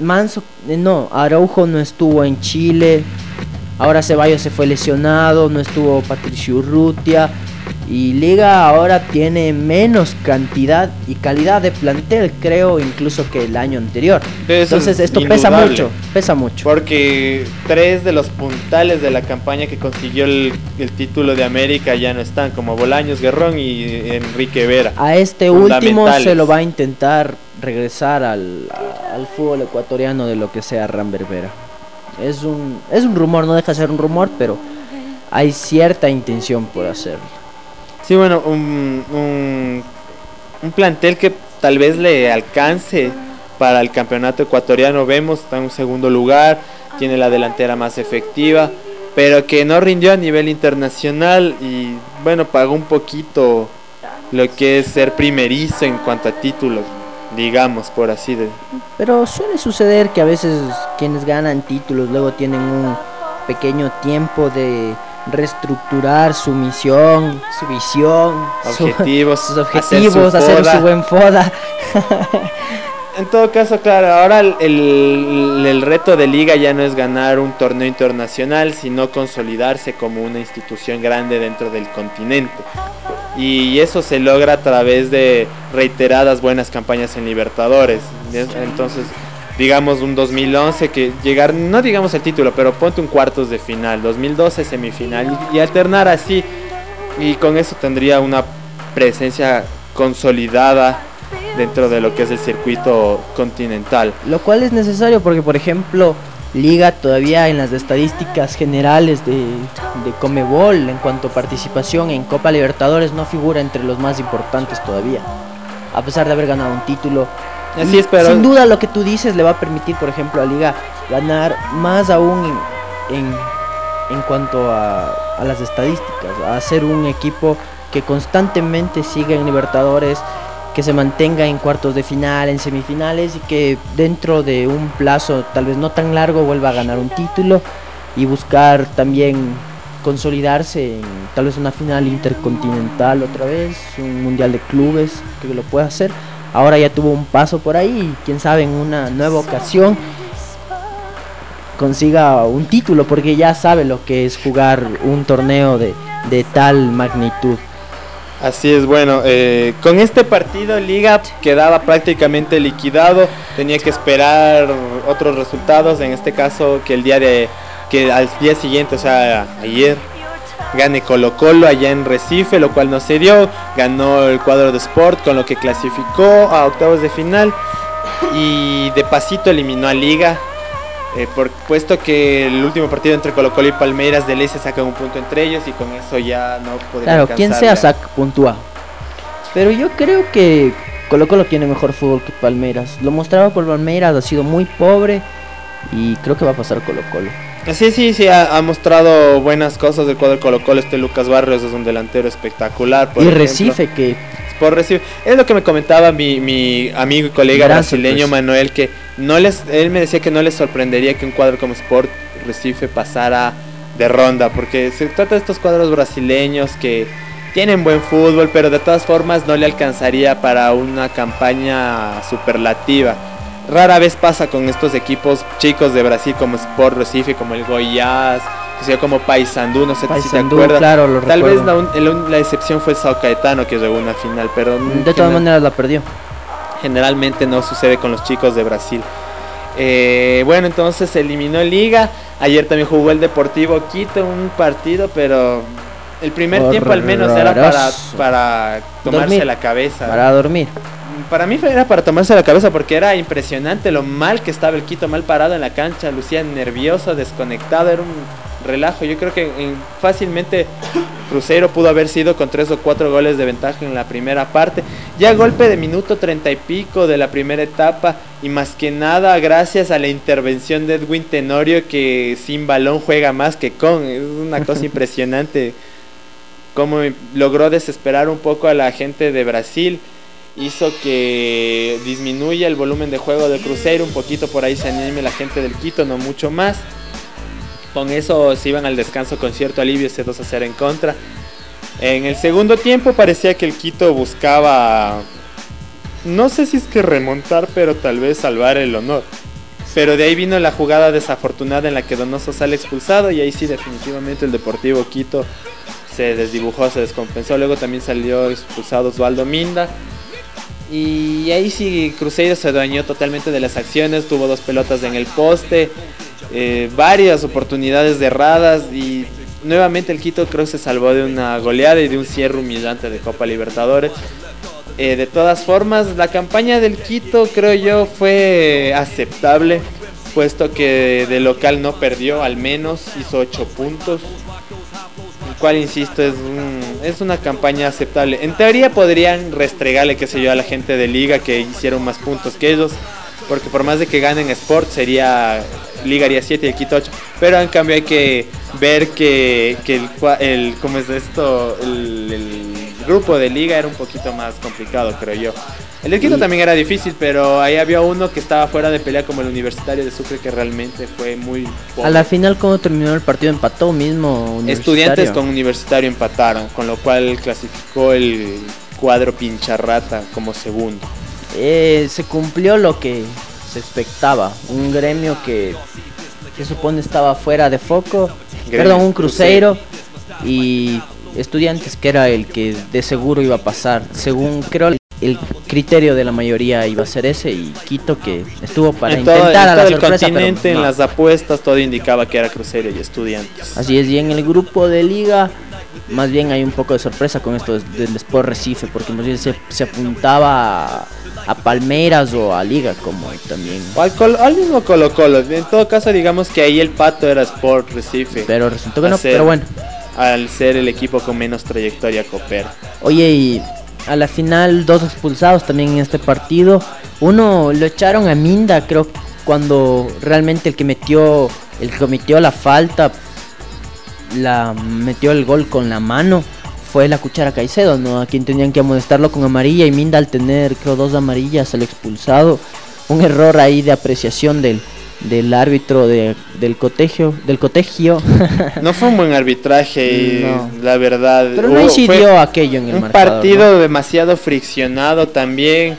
B: Manso, eh, no, Araujo no estuvo en Chile. Ahora Ceballos se fue lesionado, no estuvo Patricio Urrutia. Y Liga ahora tiene menos cantidad y calidad de plantel, creo, incluso que el año anterior.
E: Eso
B: Entonces
E: es
B: esto pesa mucho, pesa mucho.
E: Porque tres de los puntales de la campaña que consiguió el, el título de América ya no están, como Bolaños Guerrón y Enrique Vera.
B: A este último se lo va a intentar regresar al, al fútbol ecuatoriano de lo que sea Ramberbera. Es un, es un rumor, no deja de ser un rumor, pero hay cierta intención por hacerlo.
E: Sí, bueno, un, un, plantel que tal vez le alcance para el campeonato ecuatoriano. Vemos, está en un segundo lugar, tiene la delantera más efectiva. pero que no rindió a nivel internacional y bueno, pagó un poquito lo que es ser primerizo en cuanto a títulos, digamos, por así de...
B: Pero suele suceder que a veces quienes ganan títulos luego tienen un pequeño tiempo de reestructurar su misión, su visión, su-
E: Objetivos,
B: sus
E: hacer
B: objetivos,
E: su
B: hacer
E: foda.
B: su buen foda.
E: En todo caso, claro, ahora el, el- el reto de liga ya no es ganar un torneo internacional, sino consolidarse como una institución grande dentro del continente. Y eso se logra a través de reiteradas buenas campañas en Libertadores. Entonces, digamos un 2011 que llegar, no digamos el título, pero ponte un cuartos de final, 2012 semifinal y, alternar así. Y con eso tendría una presencia consolidada dentro de lo que es el circuito continental.
B: Lo cual es necesario porque, por ejemplo, Liga todavía en las estadísticas generales de, de Comebol en cuanto a participación en Copa Libertadores no figura entre los más importantes todavía. A pesar de haber ganado un título.
E: Así
B: Y
E: es, pero-
B: Sin duda lo que tú dices le va a permitir, por ejemplo, a Liga ganar más aún en, en, en cuanto a, a las estadísticas. A ser un equipo que constantemente siga en Libertadores, que se mantenga en cuartos de final, en semifinales y que dentro de un plazo tal vez no tan largo vuelva a ganar un título y buscar también consolidarse en tal vez una final intercontinental otra vez, un mundial de clubes que lo pueda hacer. Ahora ya tuvo un paso por ahí y quién sabe en una nueva ocasión consiga un título porque ya sabe lo que es jugar un torneo de, de tal magnitud.
E: Así es, bueno, eh, con este partido Liga quedaba prácticamente liquidado, tenía que esperar otros resultados, en este caso que el día de que al día siguiente, o sea, ayer gane Colo Colo allá en Recife, lo cual no se dio, ganó el cuadro de Sport con lo que clasificó a octavos de final y de pasito eliminó a Liga. eh, por, puesto que el último partido entre Colo Colo y Palmeiras de ley se sacan un punto entre ellos y con eso ya no podría
B: Claro, quien sea sac puntúa. Pero yo creo que Colo Colo tiene mejor fútbol que Palmeiras. Lo mostraba por Palmeiras, ha sido muy pobre y creo que va a pasar Colo Colo.
E: Sí, sí, sí, ha, ha mostrado buenas cosas del cuadro Colo Colo. Este Lucas Barrios es un delantero espectacular. por
B: y
E: ejemplo.
B: Recife que
E: Por Recife. Es lo que me comentaba mi, mi amigo y colega brasileño
B: sorpresa.
E: Manuel, que no les, él me decía que no les sorprendería que un cuadro como Sport Recife pasara de ronda, porque se trata de estos cuadros brasileños que tienen buen fútbol, pero de todas formas no le alcanzaría para una campaña superlativa. Rara vez pasa con estos equipos chicos de Brasil como Sport Recife, como el Goiás, que sea como Paysandú, no sé si te acuerdas.
B: claro, lo
E: Tal vez la, excepción fue Sao Caetano que llegó a una final, pero
B: de todas maneras la perdió.
E: generalmente no sucede con los chicos de Brasil. Eh, bueno, entonces se eliminó Liga. Ayer también jugó el Deportivo Quito un partido, pero el primer tiempo al menos era para, para tomarse
B: Dormir.
E: la cabeza.
B: Para dormir.
E: Para mí era para tomarse la cabeza porque era impresionante lo mal que estaba el Quito, mal parado en la cancha, lucía nervioso, desconectado, era un relajo. Yo creo que en- fácilmente Cruzeiro pudo haber sido con tres o cuatro goles de ventaja en la primera parte. Ya golpe de minuto treinta y pico de la primera etapa y más que nada gracias a la intervención de Edwin Tenorio que sin balón juega más que con. Es una cosa impresionante cómo logró desesperar un poco a la gente de Brasil hizo que disminuya el volumen de juego del Cruzeiro, un poquito por ahí se anime la gente del Quito, no mucho más. Con eso se iban al descanso con cierto alivio, ese 2 a 0 en contra. En el segundo tiempo parecía que el Quito buscaba, no sé si es que remontar, pero tal vez salvar el honor. Pero de ahí vino la jugada desafortunada en la que Donoso sale expulsado y ahí sí definitivamente el Deportivo Quito se desdibujó, se descompensó. Luego también salió expulsado Osvaldo Minda. Y ahí sí Cruzeiro se dañó totalmente de las acciones, tuvo dos pelotas en el poste, eh, varias oportunidades de erradas y nuevamente el Quito creo se salvó de una goleada y de un cierre humillante de Copa Libertadores. Eh, de todas formas, la campaña del Quito creo yo fue aceptable, puesto que de local no perdió, al menos hizo 8 puntos, cual insisto es, un- es una campaña aceptable. En teoría podrían restregarle, qué sé yo, a la gente de liga que hicieron más puntos que ellos, porque por más de que ganen Sport sería Liga haría 7 y el Quito 8. Pero en cambio hay que ver que, que el- ¿cómo es esto? El, el grupo de Liga era un poquito más complicado, creo yo. El del Quito
B: Y-
E: también era difícil, pero ahí había uno que estaba fuera de pelea como el Universitario de Sucre que realmente fue muy...
B: A la final, ¿cómo terminó el partido? Empató mismo.
E: Estudiantes con Universitario empataron, con lo cual clasificó el cuadro pincharrata como segundo.
B: Eh, se cumplió lo que se expectaba. Un gremio que se supone estaba fuera de foco.
E: Gremio,
B: perdón, un cruceiro. Y estudiantes que era el que de seguro iba a pasar. Según creo el criterio de la mayoría iba a ser ese. Y Quito que estuvo para
E: en todo,
B: intentar
E: en
B: a la
E: todo el
B: sorpresa. pero
E: continente, en
B: no.
E: las apuestas, todo indicaba que era Crucero y Estudiantes.
B: Así es, y en el grupo de liga, más bien hay un poco de sorpresa con esto del Sport Recife, porque más bien se, se apuntaba a, a Palmeiras o a Liga, como también.
E: O al, al mismo Colo Colo. En todo caso, digamos que ahí el pato era Sport Recife.
B: Pero resultó que no,
E: Hacer-
B: pero bueno.
E: Al ser el equipo con menos trayectoria Copper.
B: Oye, y a la final dos expulsados también en este partido. Uno lo echaron a Minda, creo, cuando realmente el que metió, el que cometió la falta, la metió el gol con la mano. Fue la cuchara Caicedo, ¿no? A quien tenían que amonestarlo con amarilla y Minda al tener, creo, dos amarillas al expulsado. Un error ahí de apreciación del, del árbitro de, del cotegio, del cotegio.
E: No fue un buen arbitraje y
B: No.
E: la verdad.
B: Pero no incidió aquello en el
E: un
B: marcador. ¿no?
E: partido demasiado friccionado también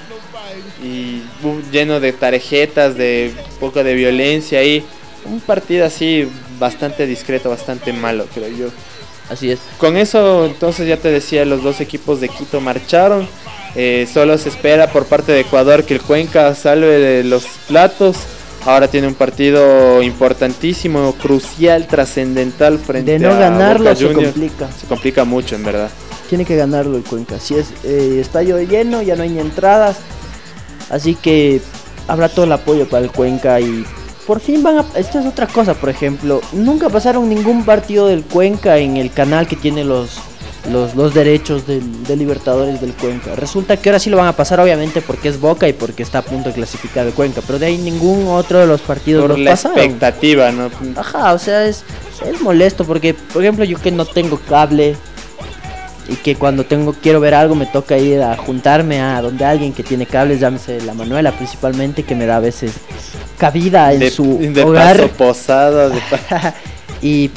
E: y lleno de tarjetas, de poco de violencia ahí. Un partido así bastante discreto, bastante malo, creo yo.
B: Así es.
E: Con eso, entonces ya te decía, los dos equipos de Quito marcharon. Eh, solo se espera por parte de Ecuador que el Cuenca salve de los platos. Ahora tiene un partido importantísimo, crucial, trascendental frente
B: De no
E: a
B: ganarlo
E: Boca
B: se
E: Juniors.
B: complica.
E: Se complica mucho, en verdad.
B: Tiene que ganarlo el Cuenca. Si es eh, estadio lleno, ya no hay ni entradas. Así que habrá todo el apoyo para el Cuenca y por fin van a... Esta es otra cosa, por ejemplo. Nunca pasaron ningún partido del Cuenca en el canal que tiene los, los, los derechos del, de Libertadores del Cuenca. Resulta que ahora sí lo van a pasar, obviamente, porque es Boca y porque está a punto de clasificar el Cuenca. Pero de ahí ningún otro de los partidos
E: Por
B: los
E: la
B: pasaron.
E: expectativa, ¿no?
B: Ajá, o sea, es, es molesto porque, por ejemplo, yo que no tengo cable y que cuando tengo quiero ver algo me toca ir a juntarme a donde alguien que tiene cables, llámese la Manuela principalmente, que me da a veces cabida en
E: De,
B: su
E: de
B: hogar
E: paso posada, de pa-
B: y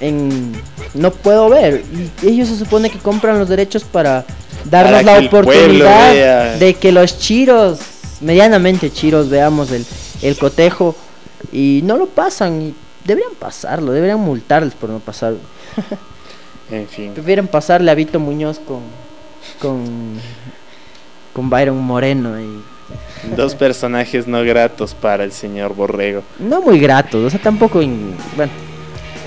B: en, no puedo ver. Y ellos se supone que compran los derechos para darnos
E: Para
B: la oportunidad de que los chiros, medianamente chiros, veamos el, el cotejo y no lo pasan. Y deberían pasarlo, deberían multarles por no pasar.
E: En fin.
B: Prefieren pasarle a Vito Muñoz con con con Byron Moreno y
E: Dos personajes no gratos para el señor Borrego.
B: no muy gratos, o sea, tampoco in- bueno,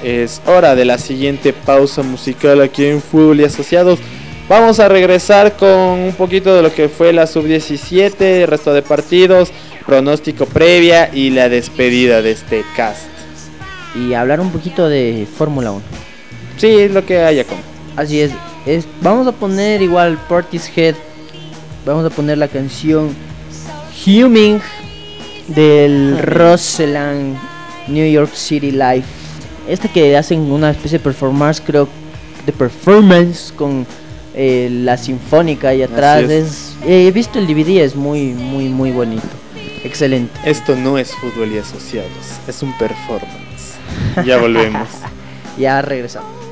E: Es hora de la siguiente pausa musical aquí en Fútbol y Asociados. Vamos a regresar con un poquito de lo que fue la sub-17, el resto de partidos, pronóstico previa y la despedida de este cast.
B: y hablar un poquito de Fórmula 1.
E: Sí, lo que haya con.
B: Así es, es vamos a poner igual Portishead, vamos a poner la canción Humming del Roseland New York City Life. Esta que hacen una especie de performance, creo, de performance con eh, la sinfónica ahí atrás. Es, he visto el DVD, es muy, muy, muy bonito. Excelente.
E: Esto no es Fútbol y Asociados, es un performance. Ya volvemos.
B: Ya regresamos.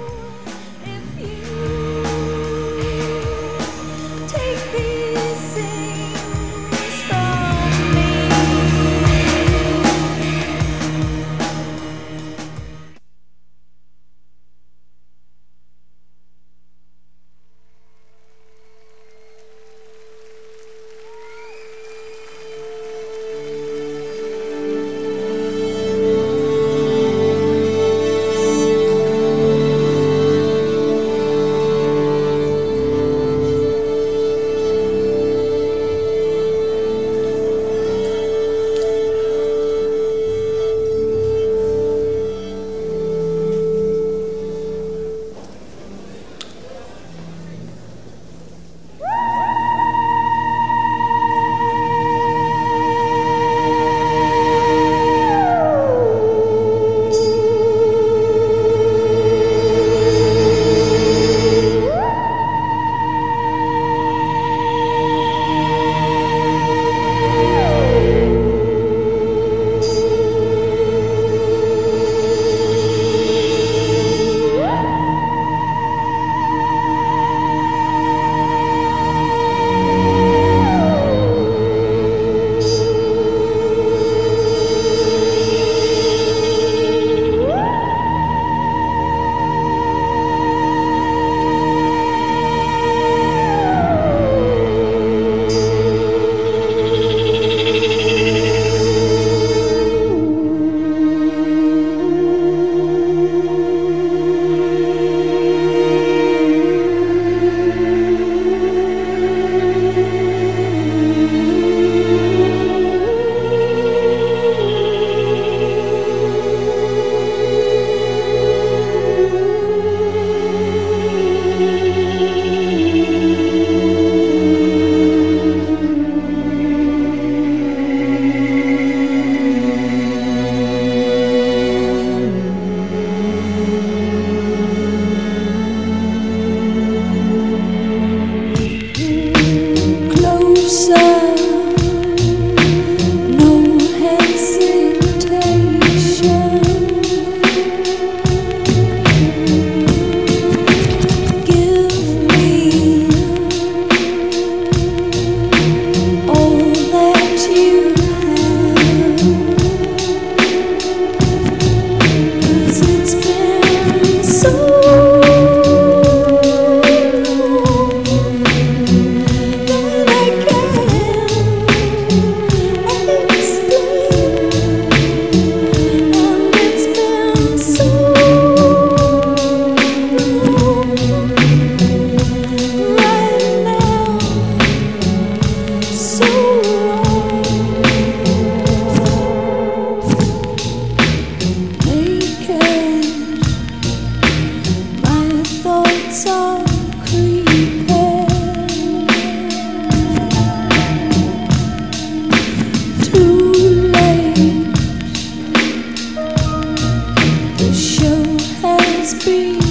H: be.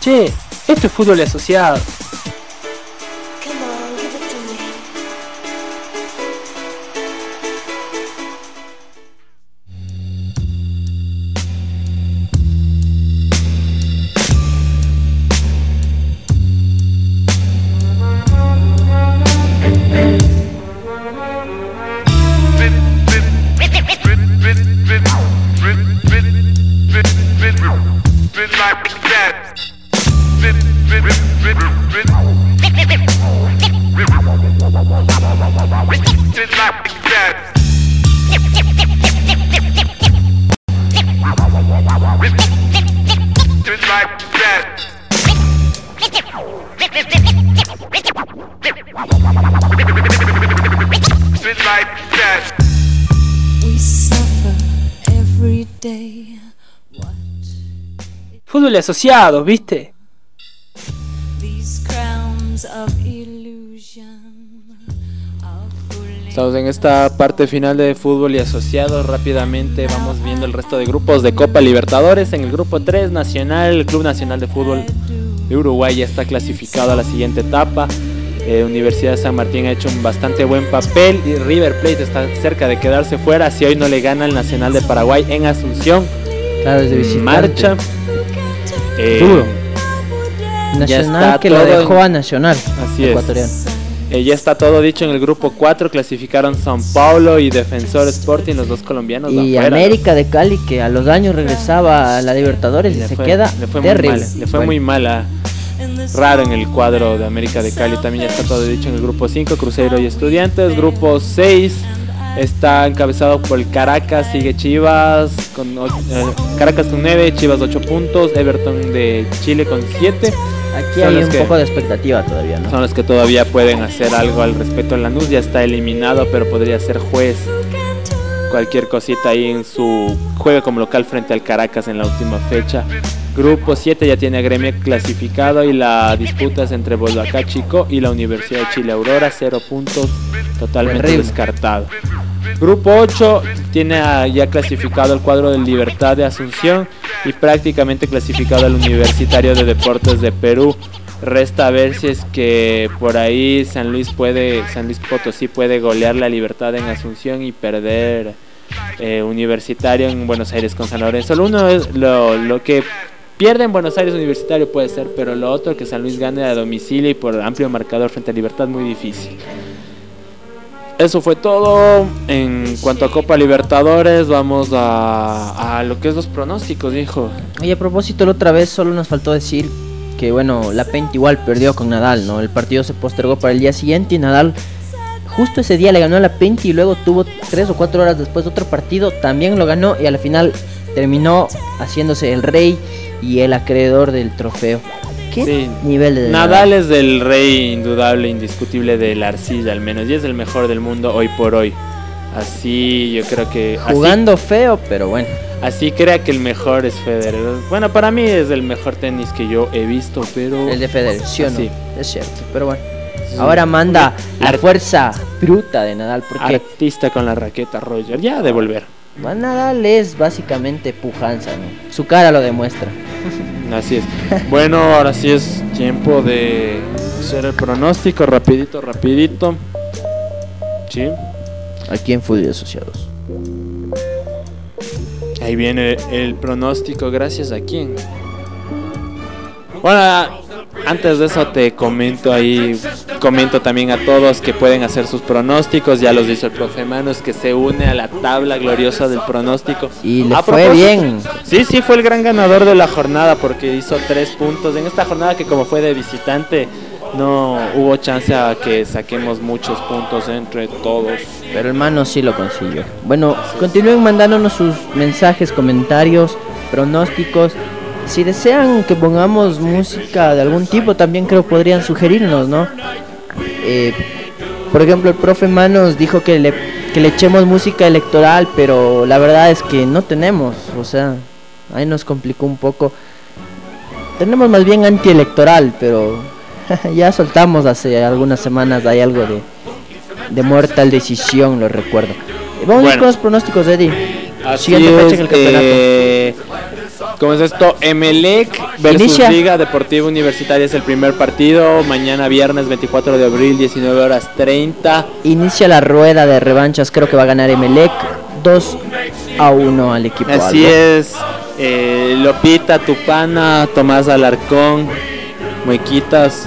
C: Che, esto es fútbol asociado. Fútbol asociado, ¿viste?
E: Estamos en esta parte final de fútbol y asociados. Rápidamente vamos viendo el resto de grupos de Copa Libertadores. En el grupo 3 Nacional, el Club Nacional de Fútbol de Uruguay ya está clasificado a la siguiente etapa. Eh, Universidad de San Martín ha hecho un bastante buen papel y River Plate está cerca de quedarse fuera si hoy no le gana el Nacional de Paraguay en Asunción.
B: Claro, es de visitante.
E: Marcha. Eh,
C: Duro.
E: Ya
B: Nacional
E: está
B: que lo
E: todo
B: dejó
E: en-
B: a Nacional.
E: Así es.
B: ecuatoriano.
E: eh, ya está todo dicho en el grupo 4. Clasificaron São Paulo y Defensor Sporting, los dos colombianos.
B: Y
E: afuera, ¿no?
B: América de Cali que a los años regresaba a la Libertadores y se
E: fue-
B: queda
E: le fue muy mal, le fue
B: Bueno,
E: muy mala raro en el cuadro de América de Cali también ya está todo dicho en el grupo 5 Cruzeiro y Estudiantes grupo 6 está encabezado por el Caracas sigue Chivas con eh, Caracas con 9 Chivas 8 puntos Everton de Chile con 7
B: Aquí
E: son
B: hay un
E: que-
B: poco de expectativa todavía, ¿no?
E: son los que todavía pueden hacer algo al respecto Lanús ya está eliminado pero podría ser juez cualquier cosita ahí en su juega como local frente al Caracas en la última fecha. Grupo 7 ya tiene a Gremio clasificado y la disputa es entre Boyacá Chico y la Universidad de Chile Aurora, 0 puntos, totalmente descartado. Grupo 8 tiene ya clasificado el cuadro del Libertad de Asunción y prácticamente clasificado el Universitario de Deportes de Perú. Resta ver si es que por ahí San Luis puede, San Luis Potosí puede golear la Libertad en Asunción y perder eh, Universitario en Buenos Aires con San Lorenzo. Lo uno es lo, lo que pierde en Buenos Aires Universitario puede ser, pero lo otro que San Luis gane a domicilio y por amplio marcador frente a Libertad muy difícil. Eso fue todo en cuanto a Copa Libertadores. Vamos a, a lo que es los pronósticos, hijo.
B: Oye, a propósito, la otra vez solo nos faltó decir que, bueno, la Pent igual perdió con Nadal, ¿no? El partido se postergó para el día siguiente y Nadal justo ese día le ganó a la Penty y luego tuvo tres o cuatro horas después otro partido, también lo ganó y al final terminó haciéndose el rey y el acreedor del trofeo. ¿Qué
E: Sí.
B: nivel de
E: Nadal es del rey indudable, indiscutible de la arcilla al menos. Y es el mejor del mundo hoy por hoy. Así yo creo que... así-
B: Jugando feo, pero bueno.
E: Así, crea que el mejor es Federer. Bueno, para mí es el mejor tenis que yo he visto, pero...
B: El de Federer, sí o no.
E: Sí.
B: Es cierto, pero bueno. Ahora manda la fuerza bruta de Nadal porque
E: Artista con la raqueta, Roger. Ya de volver.
B: Nadal es básicamente pujanza, ¿no? Su cara lo demuestra.
E: Así es. Bueno, ahora sí es tiempo de hacer el pronóstico. Rapidito, rapidito. Sí.
B: Aquí en Fútbol Asociados.
E: Ahí viene el pronóstico, gracias a quién. Bueno, antes de eso te comento ahí, comento también a todos que pueden hacer sus pronósticos, ya los hizo el profe Manos que se une a la tabla gloriosa del pronóstico.
B: Y le
E: A
B: fue bien.
E: Sí, sí, fue el gran ganador de la jornada porque hizo tres puntos. En esta jornada que como fue de visitante, no hubo chance a que saquemos muchos puntos entre todos.
B: Pero el mano sí lo consiguió. Bueno, continúen mandándonos sus mensajes, comentarios, pronósticos. Si desean que pongamos música de algún tipo, también creo podrían sugerirnos, ¿no? Eh, por ejemplo, el profe Manos dijo que le, que le echemos música electoral, pero la verdad es que no tenemos. O sea, ahí nos complicó un poco. Tenemos más bien antielectoral, pero ya soltamos hace algunas semanas, hay algo de, de mortal decisión, lo recuerdo. Vamos a ir
E: Bueno.
B: con los pronósticos, Eddie.
E: Así
B: Siguiente fecha en el campeonato.
E: eh, ¿Cómo es esto? Emelec versus
B: Inicia.
E: Liga Deportiva Universitaria es el primer partido. Mañana viernes 24 de abril, 19 horas 30.
B: Inicia la rueda de revanchas, creo que va a ganar Emelec 2 a 1 al equipo
E: Así es. eh, Lopita, Tupana, Tomás Alarcón, Muequitas.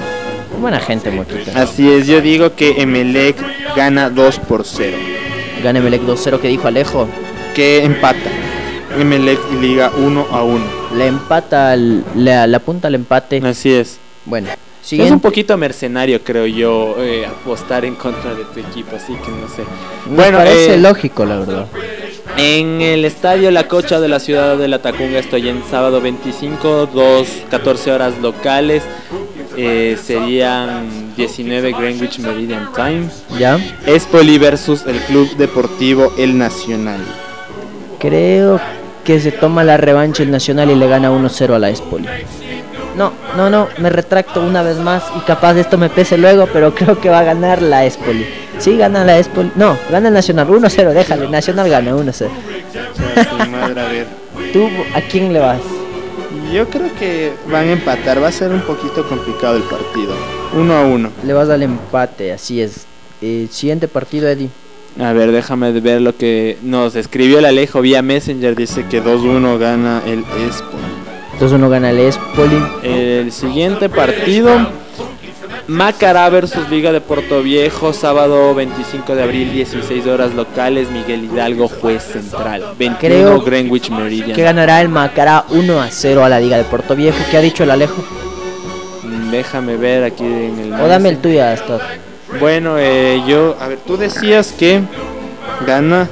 B: Buena gente, Moquita.
E: Así es, yo digo que Emelec gana 2 por 0.
B: Gana Emelec 2-0 que dijo Alejo.
E: Que empata. Emelec y Liga 1 a 1.
B: Le empata, le, le apunta al empate.
E: Así es.
B: Bueno,
E: Es
B: siguiente.
E: un poquito mercenario, creo yo, eh, apostar en contra de tu equipo, así que no sé.
B: Me
E: Bueno,
B: parece
E: eh,
B: lógico, la verdad.
E: En el estadio La Cocha de la ciudad de La Tacunga estoy en sábado 25, 2, 14 horas locales. eh, serían 19 Greenwich Meridian Time.
B: ¿Ya?
E: Espoli versus el Club Deportivo El Nacional.
B: Creo que se toma la revancha el Nacional y le gana 1-0 a la Espoli. No, no, no, me retracto una vez más y capaz esto me pese luego, pero creo que va a ganar la Espoli. Sí, gana la Espoli. No, gana el Nacional 1-0, déjale, Nacional gana 1-0.
I: madre, a ver.
B: ¿Tú a quién le vas?
I: Yo creo que van a empatar. Va a ser un poquito complicado el partido. Uno a uno.
B: Le vas al empate, así es. Eh, siguiente partido, Eddie.
E: A ver, déjame ver lo que nos escribió el Alejo vía Messenger. Dice que 2-1 gana el Espoli.
B: Entonces uno gana el Espoli.
E: El siguiente partido, Macará versus Liga de Puerto Viejo, sábado 25 de abril, 16 horas locales, Miguel Hidalgo, juez central. 21
B: Creo
E: Greenwich Meridian.
B: Que ganará el Macará 1 a 0 a la Liga de Puerto Viejo. ¿Qué ha dicho el Alejo?
E: Mm, Déjame ver aquí en el...
B: O dame el tuyo hasta.
E: Bueno, eh, yo...
I: A ver, tú decías que gana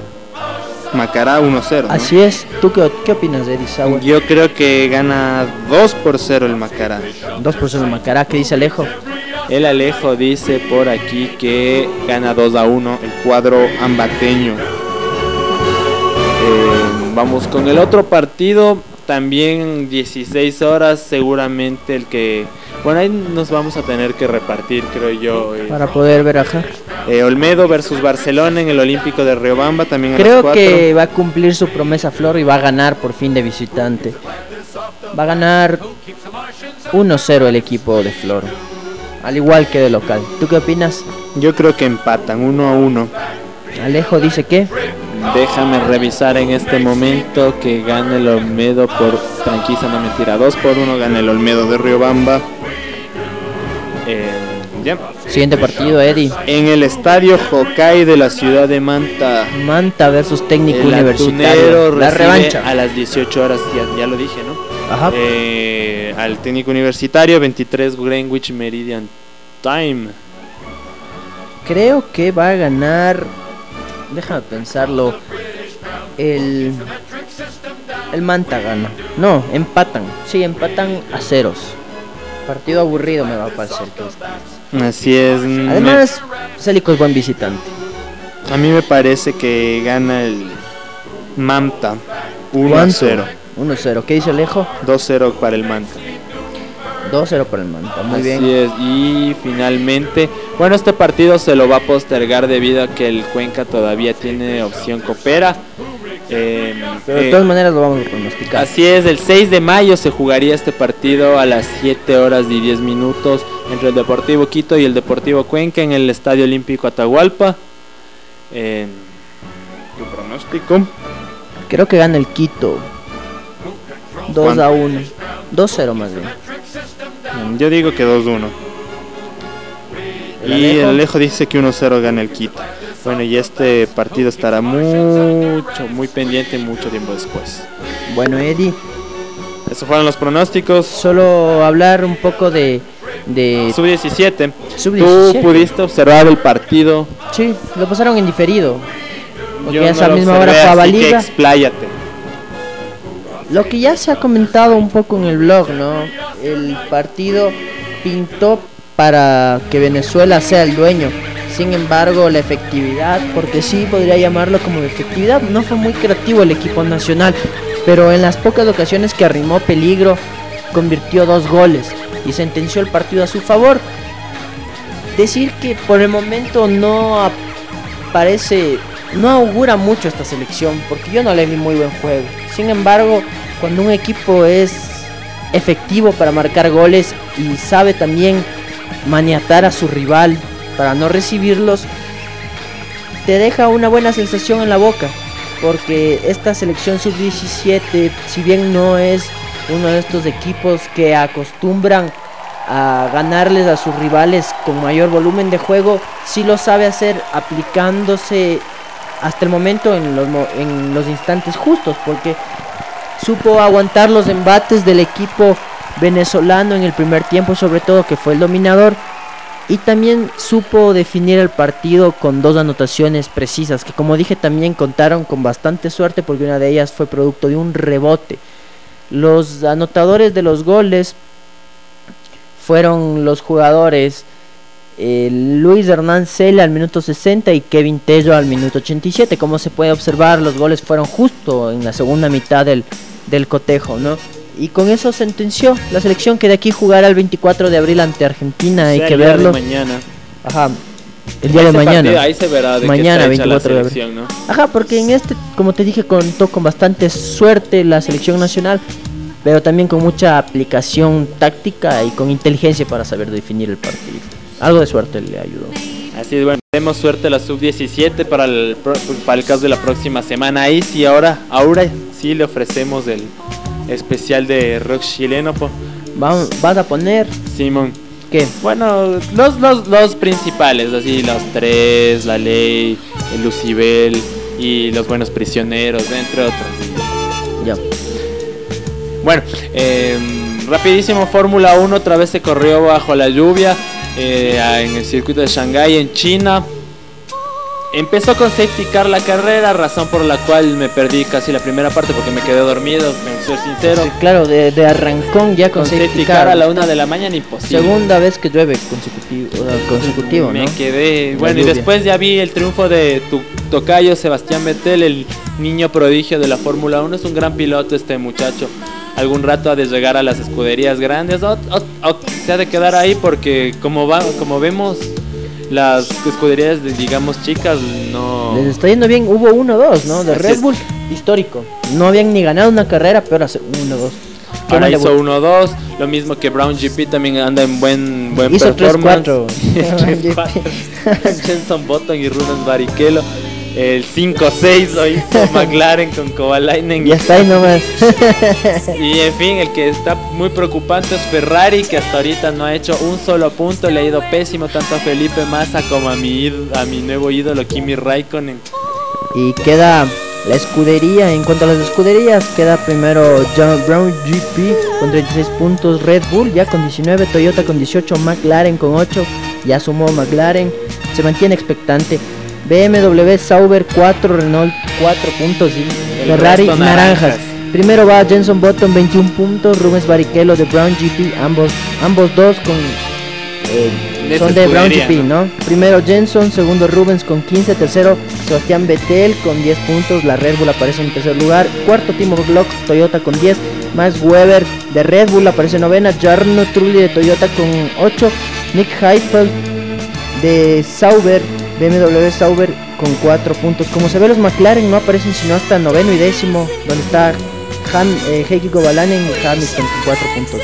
I: Macará 1-0. ¿no?
B: Así es. ¿Tú qué, qué opinas de Sauer?
I: Yo creo que gana 2 por 0 el Macará.
B: 2 por 0 el Macará. ¿Qué dice Alejo?
E: El Alejo dice por aquí que gana 2 a 1
I: El cuadro ambateño.
E: Eh, vamos con el otro partido, también 16 horas, seguramente el que... Bueno, ahí nos vamos a tener que repartir, creo yo. eh.
B: Para poder ver acá.
E: Eh, Olmedo versus Barcelona en el Olímpico de Riobamba, también a
B: Creo
E: 4.
B: que va a cumplir su promesa Flor y va a ganar por fin de visitante. Va a ganar 1-0 el equipo de Flor. Al igual que de local. ¿Tú qué opinas?
I: Yo creo que empatan 1 a 1.
B: Alejo dice que
E: Déjame revisar en este momento que gane el Olmedo por franquicia, no mentira, 2 por 1
I: Gana el Olmedo de Riobamba.
E: Ya.
B: siguiente partido Eddie.
I: En el estadio Hokai de la ciudad de Manta.
B: Manta versus técnico
E: El
B: universitario. La revancha.
E: a las 18 horas, ya, ya lo dije, ¿no?
B: Ajá.
E: Eh, al técnico universitario, 23 Greenwich Meridian Time.
B: creo que va a ganar. Déjame pensarlo. El. El Manta gana. No, empatan. Sí, empatan a ceros. Partido aburrido me va a parecer que.
I: Así es. me-
B: Además, Célico es buen visitante.
I: a mí me parece que gana el Manta 1
B: ¿Cuánto?
I: 0.
B: 1-0. ¿Qué dice Alejo?
I: 2-0 para el Manta.
B: 2-0 para el Manta. Muy
E: Así
B: bien.
E: es, y finalmente, bueno, este partido se lo va a postergar debido a que el Cuenca todavía tiene opción coopera. Eh,
B: Pero de
E: eh,
B: todas maneras lo vamos a pronosticar.
E: Así es, el 6 de mayo se jugaría este partido a las 7 horas y 10 minutos entre el Deportivo Quito y el Deportivo Cuenca en el Estadio Olímpico Atahualpa. Eh,
I: ¿Tu pronóstico?
B: Creo que gana el Quito. 2
I: ¿Cuánto?
B: a 1. 2-0 más bien.
I: Mm, Yo digo que 2-1.
B: ¿El
I: Y el Alejo dice que 1-0 gana el Quito. Bueno, y este partido estará mucho, muy pendiente mucho tiempo después.
B: Bueno, Eddie,
I: Esos fueron los pronósticos.
B: solo hablar un poco de. de
E: Sub-17.
B: Sub-17.
E: Tú pudiste observar el partido.
B: Sí, lo pasaron en diferido. Porque
E: Yo
B: a esa misma
E: observé,
B: hora jugaba
E: así que expláyate.
B: Lo que ya se ha comentado un poco en el blog, ¿no? El partido pintó para que Venezuela sea el dueño. Sin embargo, la efectividad, porque sí podría llamarlo como efectividad, no fue muy creativo el equipo nacional. Pero en las pocas ocasiones que arrimó peligro, convirtió dos goles y sentenció el partido a su favor. Decir que por el momento no parece, no augura mucho esta selección, porque yo no le vi muy buen juego. Sin embargo, cuando un equipo es efectivo para marcar goles y sabe también maniatar a su rival para no recibirlos, te deja una buena sensación en la boca. Porque esta selección sub-17, si bien no es uno de estos equipos que acostumbran a ganarles a sus rivales con mayor volumen de juego, sí lo sabe hacer aplicándose hasta el momento en los, en los instantes justos, porque supo aguantar los embates del equipo venezolano en el primer tiempo, sobre todo que fue el dominador, y también supo definir el partido con dos anotaciones precisas, que como dije también contaron con bastante suerte porque una de ellas fue producto de un rebote. Los anotadores de los goles fueron los jugadores eh, Luis Hernán Cela al minuto 60 y Kevin Tello al minuto 87. Como se puede observar, los goles fueron justo en la segunda mitad del, del cotejo, ¿no? Y con eso sentenció la selección que de aquí jugará el 24 de abril ante Argentina. Hay
E: Sea
B: que
E: el día de
B: verlo.
E: mañana.
B: Ajá. El día de mañana.
E: partido, ahí se verá de
B: Mañana,
E: qué está hecha la
B: 24 de abril.
E: ¿no?
B: Ajá, porque en este, como te dije, contó con bastante suerte la selección nacional, pero también con mucha aplicación táctica y con inteligencia para saber definir el partido. Algo de suerte le ayudó.
E: Así es, bueno, tenemos suerte la sub-17 para el, para el caso de la próxima semana. Ahí sí, ahora, ahora sí le ofrecemos el especial de rock chileno.
B: Vamos, vas a poner
E: Simón.
B: ¿qué?
E: Bueno, los, los, los principales, así, los tres, la ley, el Lucibel y los buenos prisioneros, entre otros.
B: Ya.
E: Bueno, em, rapidísimo, Fórmula 1 otra vez se corrió bajo la lluvia eh, en el circuito de Shanghái, en China. Empezó con safety car la carrera, razón por la cual me perdí casi la primera parte porque me quedé dormido, me soy sincero.
B: Sí, claro, de, de arrancón ya con,
E: con
B: safety
E: safety
B: car.
E: car a la una de la mañana imposible.
B: Segunda vez que llueve consecutivo, consecutivo
E: Me
B: ¿no?
E: quedé.
B: La
E: Bueno, y después ya vi el triunfo de tu tocayo Sebastián Vettel, el niño prodigio de la Fórmula 1. Es un gran piloto este muchacho. Algún rato ha de llegar a las escuderías grandes. O, o- o se ha de quedar ahí porque como va, como vemos las escuderías de, digamos chicas no
B: Les está yendo bien, hubo 1-2, ¿no? De
E: Así
B: Red
E: es.
B: Bull, histórico. No habían ni ganado una carrera, pero hace 1-2. Qué
E: Ahora hizo
B: debut.
E: 1-2, lo mismo que Brown GP también anda en buen buen
B: Hizo
E: performance.
B: 3-4.
E: 3-4. Jenson Button y Ruben Barrichello. El 5-6 lo hizo McLaren con Kovalainen.
B: Ya está ahí nomás.
E: Y en fin, el que está muy preocupante es Ferrari, que hasta ahorita no ha hecho un solo punto. Le ha ido pésimo tanto a Felipe Massa como a mi, a mi nuevo ídolo Kimi Raikkonen.
B: Y queda la escudería. En cuanto a las escuderías, queda primero John Brown GP con 36 puntos, Red Bull ya con 19, Toyota con 18, McLaren con 8, ya sumó McLaren, se mantiene expectante. BMW Sauber 4, Renault 4 puntos y
E: El
B: Ferrari
E: resto
B: naranjas.
E: naranjas.
B: Primero va Jenson Button 21 puntos, Rubens Barrichello de Brown GP, ambos, ambos dos con eh, son de Brown GP, ¿no? Primero Jenson, segundo Rubens con 15, tercero Sebastián Vettel con 10 puntos, la Red Bull aparece en tercer lugar, cuarto Timo Glock, Toyota con 10, Max Weber de Red Bull aparece en novena, Jarno Trulli de Toyota con 8, Nick Heidfeld de Sauber, BMW Sauber con 4 puntos. Como se ve los McLaren no aparecen sino hasta noveno y décimo, donde está Ham, eh, Heikki Kovalainen y Hamilton con 4 puntos.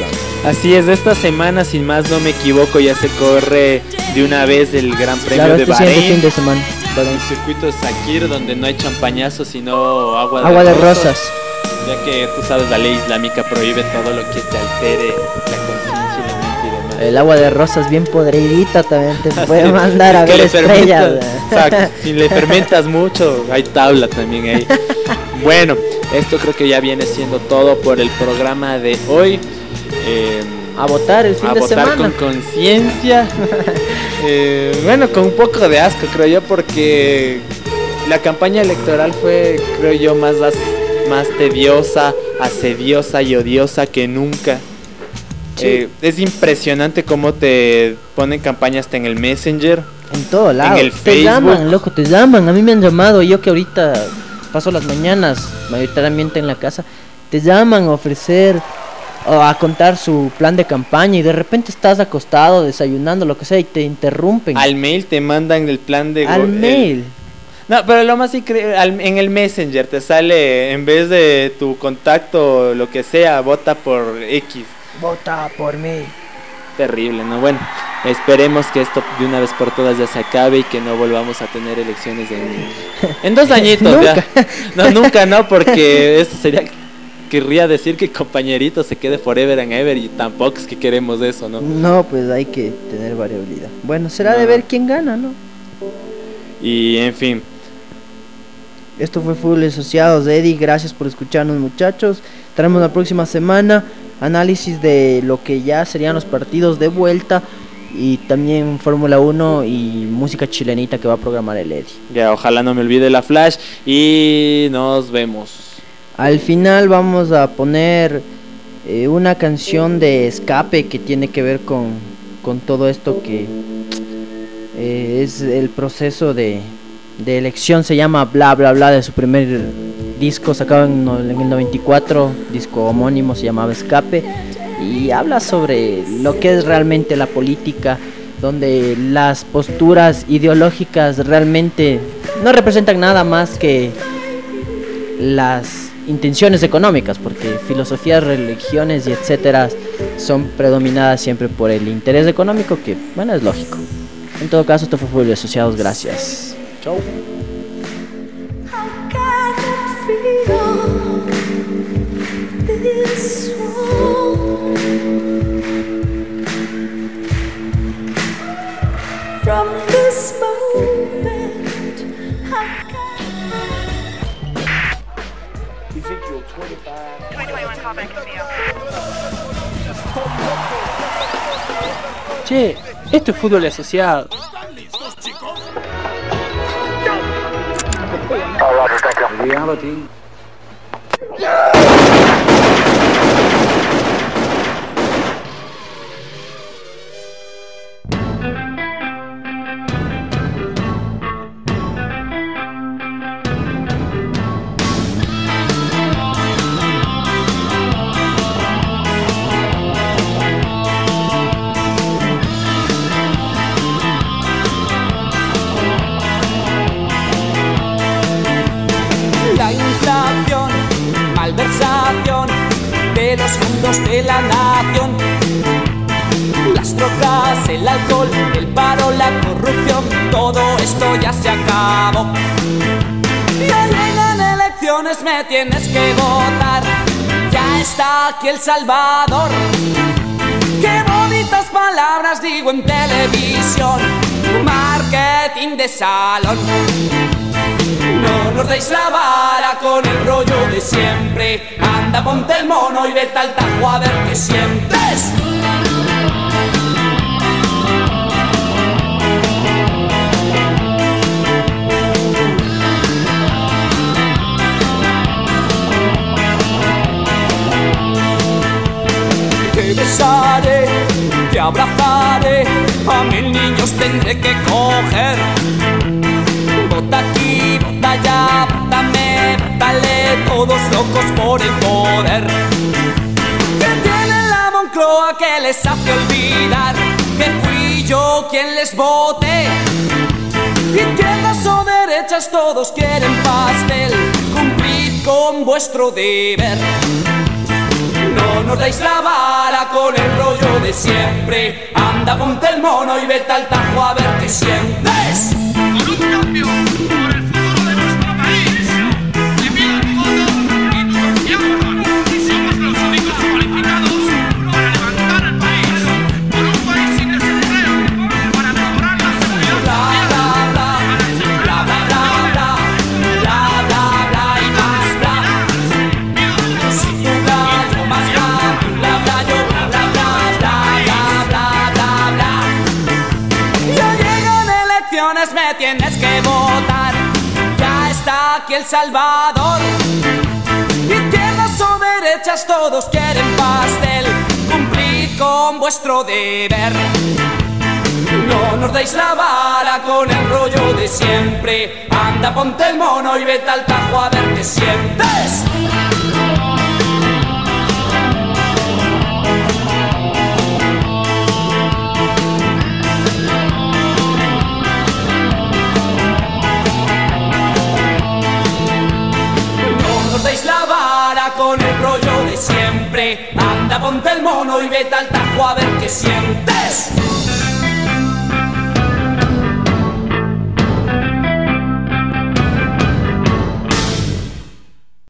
E: Así es, esta semana, sin más no me equivoco, ya se corre de una vez el Gran Premio
B: Claro,
E: de
B: siguiente fin
E: Bahrein.
B: de semana.
E: El circuito de Sakir, donde no hay champañazo, sino agua de,
B: Agua de rosas.
E: Ya que tú sabes, la ley islámica prohíbe todo lo que te altere la conciencia
B: El agua de rosas bien podridita también te puede mandar a ver estrellas.
E: Exacto, si le fermentas mucho, hay tabla también ahí. Bueno, esto creo que ya viene siendo todo por el programa de hoy. Eh,
B: A votar el fin
E: a
B: de
E: votar
B: semana.
E: con conciencia. Eh, bueno, con un poco de asco, creo yo, porque la campaña electoral fue, creo yo, más, más tediosa, asediosa y odiosa que nunca.
B: Sí.
E: Eh, es impresionante cómo te ponen campañas hasta en el Messenger.
B: En todo lado.
E: el
B: te
E: Facebook.
B: llaman, loco, te llaman. A mí me han llamado. Yo que ahorita paso las mañanas mayoritariamente en la casa. Te llaman a ofrecer o a contar su plan de campaña y de repente estás acostado desayunando, lo que sea, y te interrumpen.
E: Al mail te mandan el plan de...
B: Al
E: el-
B: mail.
E: No, pero lo más increíble, en el Messenger te sale, en vez de tu contacto, lo que sea, vota por X.
B: Vota por mí.
E: Terrible, ¿no? Bueno, esperemos que esto de una vez por todas ya se acabe y que no volvamos a tener elecciones en, en dos añitos ya. No, nunca, no, porque esto sería, querría decir que compañerito se quede forever and ever y tampoco es que queremos eso, ¿no?
B: No, pues hay que tener variabilidad. Bueno, será de ver quién gana, ¿no?
E: Y en fin,
B: Esto fue Fútbol Asociados de Eddie. Gracias por escucharnos, muchachos. Traemos la próxima semana análisis de lo que ya serían los partidos de vuelta y también Fórmula 1 y música chilenita que va a programar el Eddie.
E: ya ojalá no me olvide la flash y nos vemos.
B: Al final vamos a poner eh, una canción de escape que tiene que ver con, con todo esto que eh, es el proceso de, de elección. Se llama Bla Bla Bla de su primer disco sacado en, en el 94, disco homónimo, se llamaba Escape. Y habla sobre lo que es realmente la política, donde las posturas ideológicas realmente no representan nada más que las intenciones económicas, porque filosofías, religiones y etcétera son predominadas siempre por el interés económico, que bueno, es lógico. En todo caso, esto fue y Asociados, gracias. Chau.
C: Che, esto es fútbol asociado.
J: Tienes que votar. Ya está aquí El Salvador. Qué bonitas palabras digo en televisión. Marketing de salón. No nos deis la vara con el rollo de siempre. Anda, ponte el mono y vete al tajo a ver qué sientes. daré, a mil niños tendré que coger. Vota aquí, vota allá, votame, votale, todos locos por el poder. Que tiene la Moncloa que les hace olvidar que fui yo quien les voté. Izquierdas o derechas todos quieren pastel, cumplid con vuestro deber. No nos dais la vara con el rollo de siempre. Anda, ponte el mono y vete al tajo a ver qué
K: El
J: Salvador. Izquierdas o derechas, todos quieren pastel. Cumplid con vuestro deber. No nos dais la vara con el rollo de siempre. Anda, ponte el mono y vete al tajo a ver qué sientes. Dais la vara con el rollo de siempre. Anda, ponte el mono y vete al tajo a ver qué sientes.